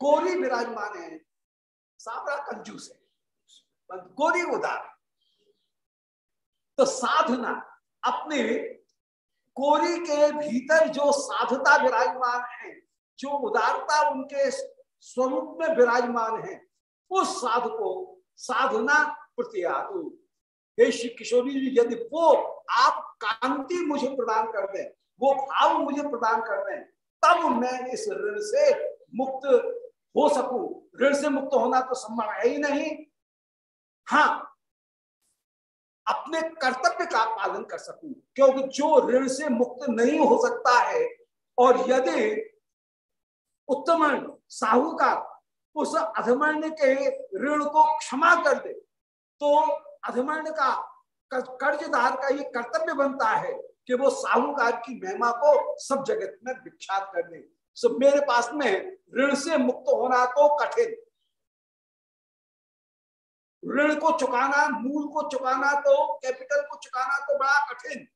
गौरी विराजमान है, साबरा कंजूस है गौरी उदार। तो साधना अपने कोरी के भीतर जो साधता विराजमान है, जो उदारता उनके स्वरूप में विराजमान है, उस साध को साधना प्रत्यातु हे श्री किशोरी जी, यदि वो आप कांति मुझे प्रदान कर दें, वो भाव मुझे प्रदान कर दें, तब मैं इस ऋण से मुक्त हो सकूँ। ऋण से मुक्त होना तो संभव है ही नहीं। हाँ अपने कर्तव्य का पालन कर सकूँ। क्योंकि जो ऋण से मुक्त नहीं हो सकता है, और यदि उत्तम साहूकार उस अधमर्ण के ऋण को क्षमा कर दे तो अधमर्ण का कर्जदार का ये कर्तव्य बनता है कि वो साहूकार की महिमा को सब जगत में विख्यात कर दे। सब मेरे पास में ऋण से मुक्त होना तो कठिन ऋण को चुकाना, मूल को चुकाना तो कैपिटल को चुकाना तो बड़ा कठिन।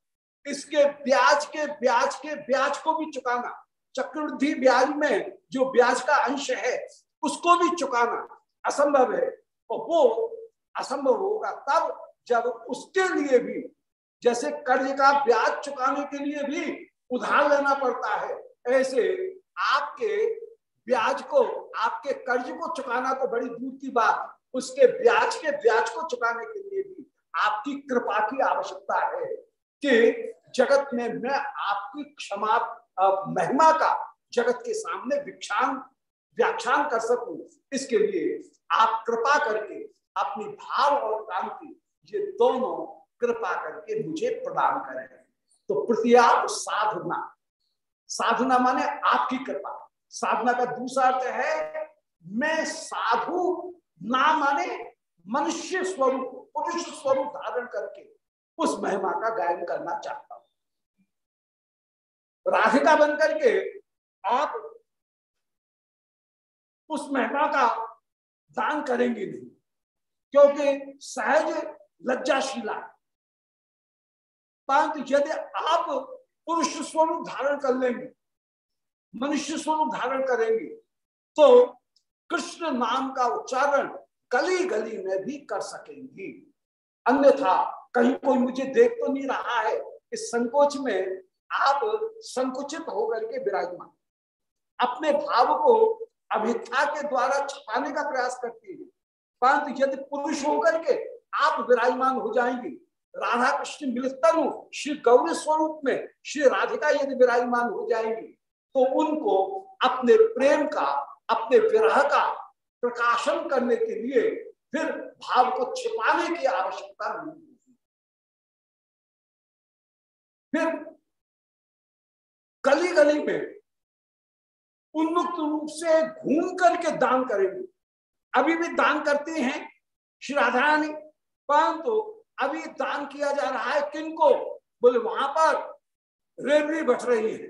इसके ब्याज के ब्याज के, ब्याज को भी चुकाना। चक्रवृद्धि ब्याज में जो ब्याज का अंश है, उसको भी चुकाना असंभव है। और वो असंभव होगा तब जब उसके लिए भी, जैसे कर्ज का ब्याज चुकाने के लिए भी उधार लेना पड़ता है, ऐसे आपके ब्याज को, आपके कर्ज को चुकाना तो बड़ी दूर की बात। उसके ब्याज के ब्याज को चुकाने के लिए भी आपकी कृपा की आवश्यकता है कि जगत में मैं आपकी क्षमा महिमा का जगत के सामने विख्यान व्याख्यान कर सकूँ। इसके लिए आप कृपा करके अपनी भाव और कांति, ये दोनों कृपा करके मुझे प्रदान करें। तो प्रतियाप साधना। साधना माने आपकी कृपा। साधना का दूसरा अर्थ है, मैं साधु ना माने, मनुष्य स्वरूप, पुरुष स्वरूप धारण करके उस महिमा का गायन करना चाहता हूँ। राधिका बन करके आप उस महिमा का दान करेंगे नहीं, क्योंकि सहज लज्जाशीला परंतु यदि आप पुरुष स्वरूप धारण कर लेंगे, मनुष्य स्वरूप धारण करेंगे तो कृष्ण नाम का उच्चारण गली गली में भी कर सकेंगी। अन्यथा कहीं कोई मुझे देख तो नहीं रहा है। इस संकोच में आप संकुचित होकर के विराजमान। अपने भाव को अभिथा के द्वारा छपाने का प्रयास करती है। परंतु यदि पुरुष होकर के आप विराजमान हो जाएँगे, राधा कृष्ण मिलतनु श्री गौरी स्वरूप में श्री राधिका यदि विराजमान हो जाएँगी तो उनको अपने प्रेम का अपने विरह का प्रकाशन करने के लिए फिर भाव को छिपाने की आवश्यकता नहीं होगी फिर गली गली में उन्मुक्त रूप से घूम करके दान करेंगे। अभी भी दान करते हैं श्री राधा रानी, परंतु तो अभी दान किया जा रहा है किनको? बोले, वहाँ पर रेवड़ी बट रही है।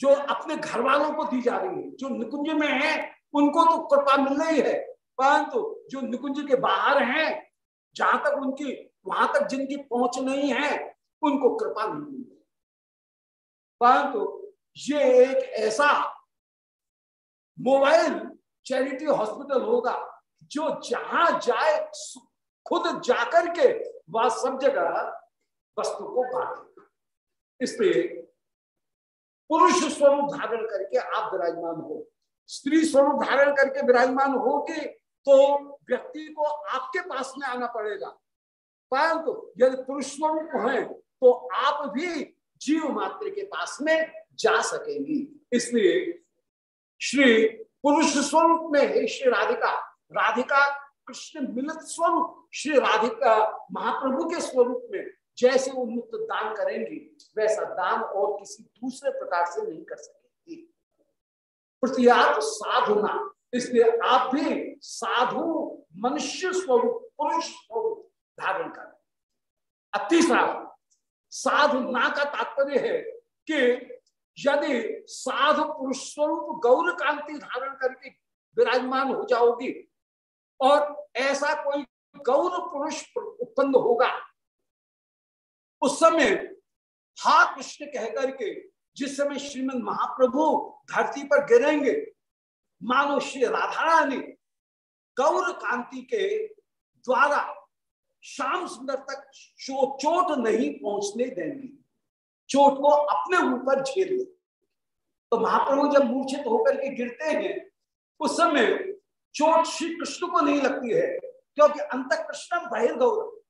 जो अपने घर वालों को दी जा रही है, जो निकुंज में है, उनको तो कृपा मिल रही है। परंतु जो निकुंज के बाहर हैं, जहाँ तक उनकी, वहाँ तक जिनकी पहुँच नहीं है, उनको कृपा नहीं मिल रही परंतु ये एक ऐसा मोबाइल चैरिटी हॉस्पिटल होगा, जो जहाँ जाए, खुद जाकर के, वह सब जगह वस्तु को बांटेगा इसलिए पुरुष स्वरूप धारण करके आप विराजमान हो। स्त्री स्वरूप धारण करके विराजमान हो के तो व्यक्ति को आपके पास में आना पड़ेगा। परंतु यदि पुरुष स्वरूप है तो आप भी जीव मात्र के पास में जा सकेंगी। इसलिए श्री पुरुष स्वरूप में है श्री राधिका राधिका कृष्ण मिलित स्वरूप श्री राधिका महाप्रभु के स्वरूप में जैसे उन्मुक्त दान करेंगी, वैसा दान और किसी दूसरे प्रकार से नहीं कर सकेंगी। प्रतियात साधुना इसलिए आप भी साधु, मनुष्य स्वरूप, पुरुष स्वरूप धारण करें। तीसरा, साधु ना का तात्पर्य है कि यदि साधु पुरुष स्वरूप गौर कांति धारण करके विराजमान हो जाओगी और ऐसा कोई गौर पुरुष उत्पन्न होगा उस समय हा कृष्ण कहकर के जिस समय श्रीमद महाप्रभु धरती पर गिरेंगे, मानो श्री राधा रानी गौर कांति के द्वारा श्याम सुंदर तक चोट नहीं पहुँचने देंगी। चोट को अपने ऊपर झेल ले। तो महाप्रभु जब मूर्छित होकर के गिरते हैं, उस समय चोट श्री कृष्ण को नहीं लगती है, क्योंकि अंत कृष्ण बहिर्गौर।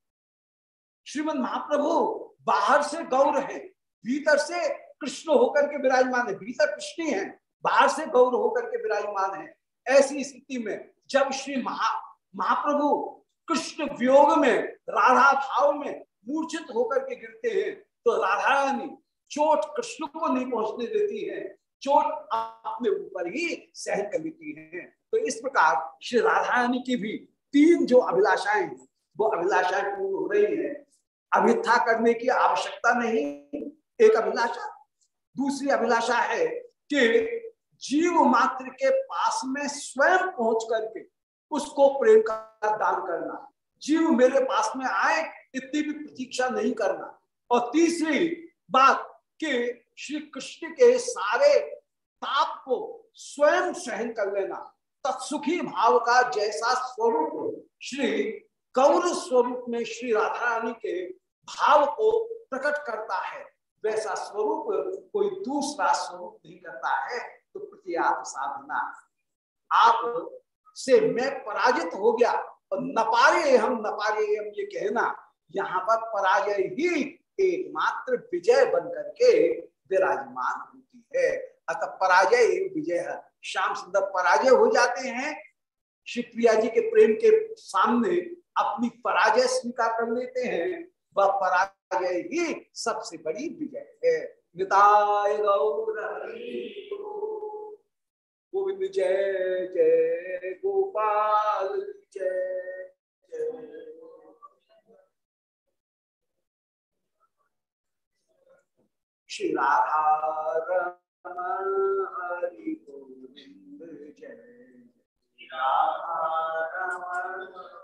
श्रीमद महाप्रभु बाहर से गौर है भीतर से कृष्ण होकर के विराजमान है। भीतर कृष्ण है बाहर से गौर होकर के विराजमान है। ऐसी स्थिति में जब श्री महा, महाप्रभु कृष्ण वियोग में, राधा भाव में मूर्छित होकर के गिरते हैं तो राधा रानी चोट कृष्ण को नहीं पहुँचने देती है, चोट अपने ऊपर ही सहन कर लेती है। तो इस प्रकार श्री राधा रानी की भी तीन जो अभिलाषाएँ हैं, वो अभिलाषाएँ पूर्ण हो रही है। अभिथा करने की आवश्यकता नहीं। एक अभिलाषा। दूसरी अभिलाषा है कि जीव मात्र के पास में स्वयं पहुँच करके उसको प्रेम का दान करना। जीव मेरे पास में आए, इतनी भी प्रतीक्षा नहीं करना। और तीसरी बात कि श्री कृष्ण के सारे ताप को स्वयं सहन कर लेना। तत्सुखी भाव का जैसा स्वरूप श्री कौर स्वरूप में श्री राधा रानी के भाव को प्रकट करता है, वैसा स्वरूप कोई दूसरा स्वरूप नहीं करता है तो प्रतियात साधना। आप से मैं पराजित हो गया, और नपारे हम नपारे हम ये कहना, यहाँ पर पराजय ही एकमात्र विजय बन करके विराजमान होती है। अतः पराजय विजय है। श्याम सुंदर पराजय हो जाते हैं। शिवप्रिया जी के प्रेम के सामने अपनी पराजय स्वीकार कर लेते हैं। वह पराजय ही सबसे बड़ी विजय है। निताय गौर गोविंद जय जय गोपाल जय श्री राधा रमण हरि गोविंद जय। Radha Raman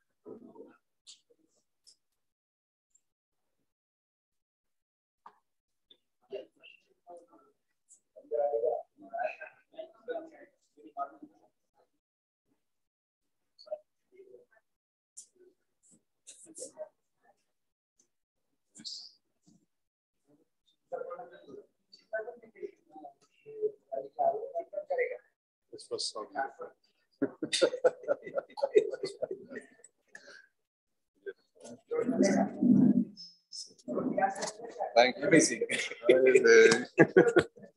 This was so Thank you. (laughs)